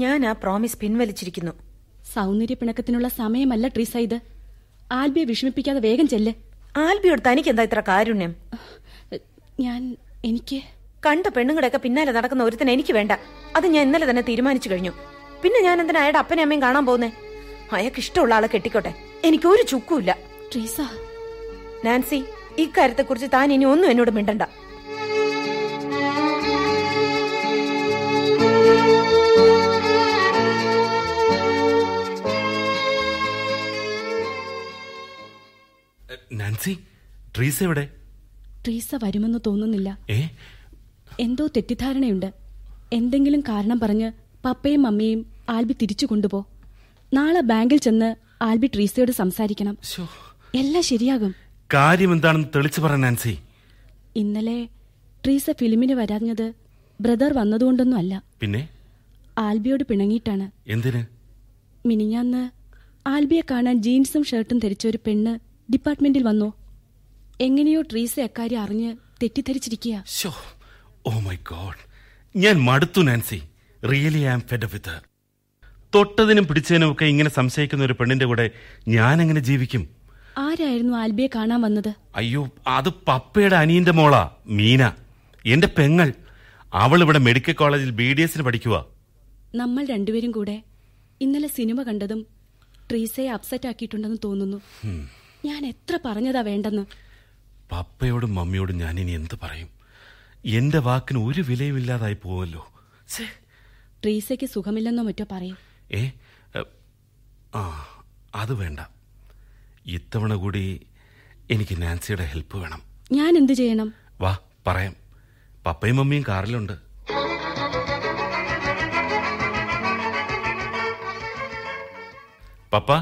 ഞാൻ ആ പ്രോമിസ് പിൻവലിച്ചിരിക്കുന്നു. സൗന്ദര്യ പിണക്കത്തിനുള്ള സമയമല്ല ട്രീസ ഇത്. ആൽബിയെ വിഷമിപ്പിക്കാതെ വേഗം ചെല്ലേ. ആൽബിയോട് തനിക്ക് എന്താ ഇത്ര കാരുണ്യം? ഞാൻ എനിക്ക് കണ്ട പെണ്ണുങ്ങളുടെയൊക്കെ പിന്നാലെ നടക്കുന്ന ഒരുത്തനെ എനിക്ക് വേണ്ട. അത് ഞാൻ ഇന്നലെ തന്നെ തീരുമാനിച്ചു കഴിഞ്ഞു. പിന്നെ ഞാൻ എന്തിനാ അയാളുടെ അപ്പനെ അമ്മയും കാണാൻ പോകുന്നേ? അയാൾക്ക് ഇഷ്ടമുള്ള ആളെ കെട്ടിക്കോട്ടെ. എനിക്ക് ഒരു ചുക്കുമില്ല. നാൻസി നാൻസി ഇക്കാര്യത്തെക്കുറിച്ച് താൻ ഇനി ഒന്നും എന്നോട് മിണ്ടണ്ട. നാൻസി ട്രീസ എവിടെ? ട്രീസ വരുമെന്ന് തോന്നുന്നില്ല. ഏ എന്തോ തെറ്റിദ്ധാരണയുണ്ട്. എന്തെങ്കിലും കാരണം പറഞ്ഞ് പപ്പയും മമ്മിയും ആൽബി തിരിച്ചു കൊണ്ടുപോ. നാളെ ബാങ്കിൽ ചെന്ന് ആൽബി ട്രീസയോട് സംസാരിക്കണം. എല്ലാം ശരിയാകും. കാര്യം എന്താണെന്ന് തെളിച്ചു പറ നാൻസി. ഇന്നലെ ട്രീസ ഫിലിമിന് വരാഞ്ഞത് ബ്രദർ വന്നതുകൊണ്ടൊന്നും അല്ല. പിന്നെ? ആൽബിയോട് പിണങ്ങിയിട്ടാണ്. എന്തിന്? മിനിഞ്ഞാന്ന് ആൽബിയെ കാണാൻ ജീൻസും ഷർട്ടും ധരിച്ച ഒരു പെണ്ണ് ഡിപ്പാർട്ട്മെന്റിൽ വന്നോ. എങ്ങനെയോ ട്രീസ അക്കാര്യം അറിഞ്ഞ് തെറ്റിദ്ധരിച്ചിരിക്കുക ഓ മൈ ഗോഡ് ഞാൻ മടുത്തു Nancy. Really I am fed with. തൊട്ടതിനും പിടിച്ചതിനും ഒക്കെ ഇങ്ങനെ സംശയിക്കുന്ന ഒരു പെണ്ണിന്റെ കൂടെ ഞാൻ എങ്ങനെ ജീവിക്കും? ആരായിരുന്നു ആൽബിയെ കാണാൻ വന്നത്? അയ്യോ അത് പപ്പയുടെ അനിയന്റെ മോളാ മീന. എന്റെ പെങ്ങൾ. അവൾ ഇവിടെ മെഡിക്കൽ കോളേജിൽ ബി ഡി എസിന് പഠിക്കുക നമ്മൾ രണ്ടുപേരും കൂടെ ഇന്നലെ സിനിമ കണ്ടതും ട്രീസയെ അപ്സെറ്റ് ആക്കിയിട്ടുണ്ടെന്ന് തോന്നുന്നു. ഞാൻ എത്ര പറഞ്ഞതാ വേണ്ടെന്ന്? പപ്പയോടും മമ്മിയോടും ഞാൻ ഇനി എന്ത് പറയും? എന്റെ വാക്കിന് ഒരു വിലയുമില്ലാതായി പോവല്ലോ. ട്രീസയ്ക്ക് സുഖമില്ലെന്നോ മറ്റോ പറയും. ഏ എ, ആ അത് വേണ്ട. ഇത്തവണ കൂടി എനിക്ക് നാൻസിയുടെ ഹെൽപ്പ് വേണം. ഞാൻ എന്ത് ചെയ്യണം? വാ പറയാം. പപ്പയും മമ്മിയും കാറിലുണ്ട്. പപ്പ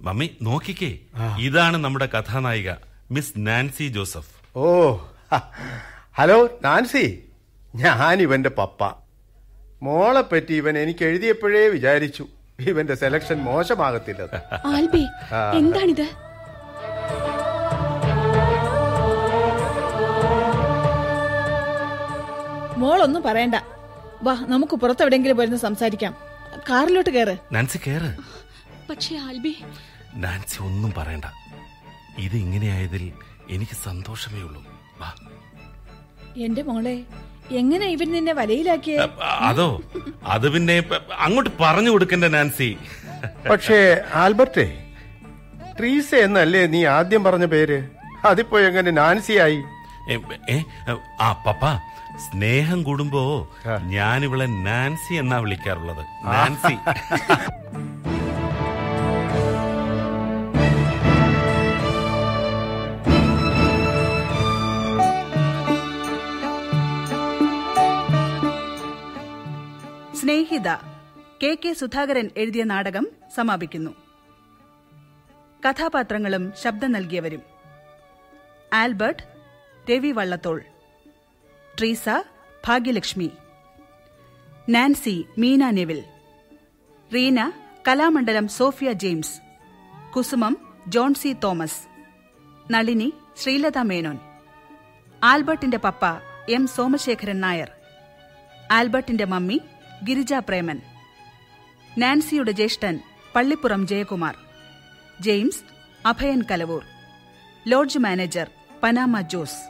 മമ്മി നോക്കിക്കേ. ഇതാണ് നമ്മുടെ കഥാനായിക മിസ് നാൻസി ജോസഫ്. ഓ. Hello Nancy. ഞാൻ ഇവന്റെ പപ്പ. മോളെ പറ്റി ഇവൻ എനിക്ക് എഴുതിയപ്പോഴേ വിചാരിച്ചു. ഇവന്റെ സെലക്ഷൻ മോശമാകത്തില്ല. ആൽബി. എന്താണിത്? മോളൊന്നും പറയണ്ട. വാ നമുക്ക് പുറത്തെവിടെങ്കിലും പോയിരുന്ന് സംസാരിക്കാം. കാറിലോട്ട് കയറ് നാൻസി കയറ് പക്ഷേ ആൽബി. നാൻസി ഒന്നും പറയണ്ട. ഇത് ഇങ്ങനെയായതിൽ എനിക്ക് സന്തോഷമേ ഉള്ളൂ. വാ. എന്റെ മോളെ എങ്ങനെ ഇവൻ നിന്നെ വലയിലാക്കിയ? അതോ? അത് പിന്നെ അങ്ങോട്ട് പറഞ്ഞു കൊടുക്കണ്ട നാൻസി. പക്ഷേ ആൽബർട്ടേ ട്രീസ എന്നല്ലേ നീ ആദ്യം പറഞ്ഞ പേര്? അതിപ്പോ എങ്ങനെ നാൻസിയായി? ആ പപ്പ സ്നേഹം കൂടുമ്പോ ഞാനിവളെ നാൻസി എന്നാ വിളിക്കാറുള്ളത്. Nancy. Snehitha K K Sudhakaran എഴുതിയ നാടകം സമാപിക്കുന്നു. കഥാപാത്രങ്ങളും ശബ്ദം നൽകിയവരും. Albert Ravi Vallathol. Treesa Bhagyalakshmi. Nancy Meena Neville. Reena Kalamandalam Sophia James. Kusumam John C Thomas. Nalini Sreelatha Menon. ആൽബർട്ടിന്റെ പപ്പ എം സോമശേഖരൻ നായർ. ആൽബർട്ടിന്റെ മമ്മി ഗിരിജ പ്രേമൻ. നാൻസിയുടെ ജ്യേഷ്ഠൻ Pallippuram Jayakumar. James Abhayan Kalavoor. Lodge manager Panama Jose.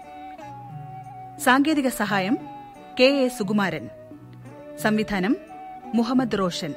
സാങ്കേതിക സഹായം കെ എ സുകുമാരൻ. സംവിധാനം മുഹമ്മദ് റോഷൻ.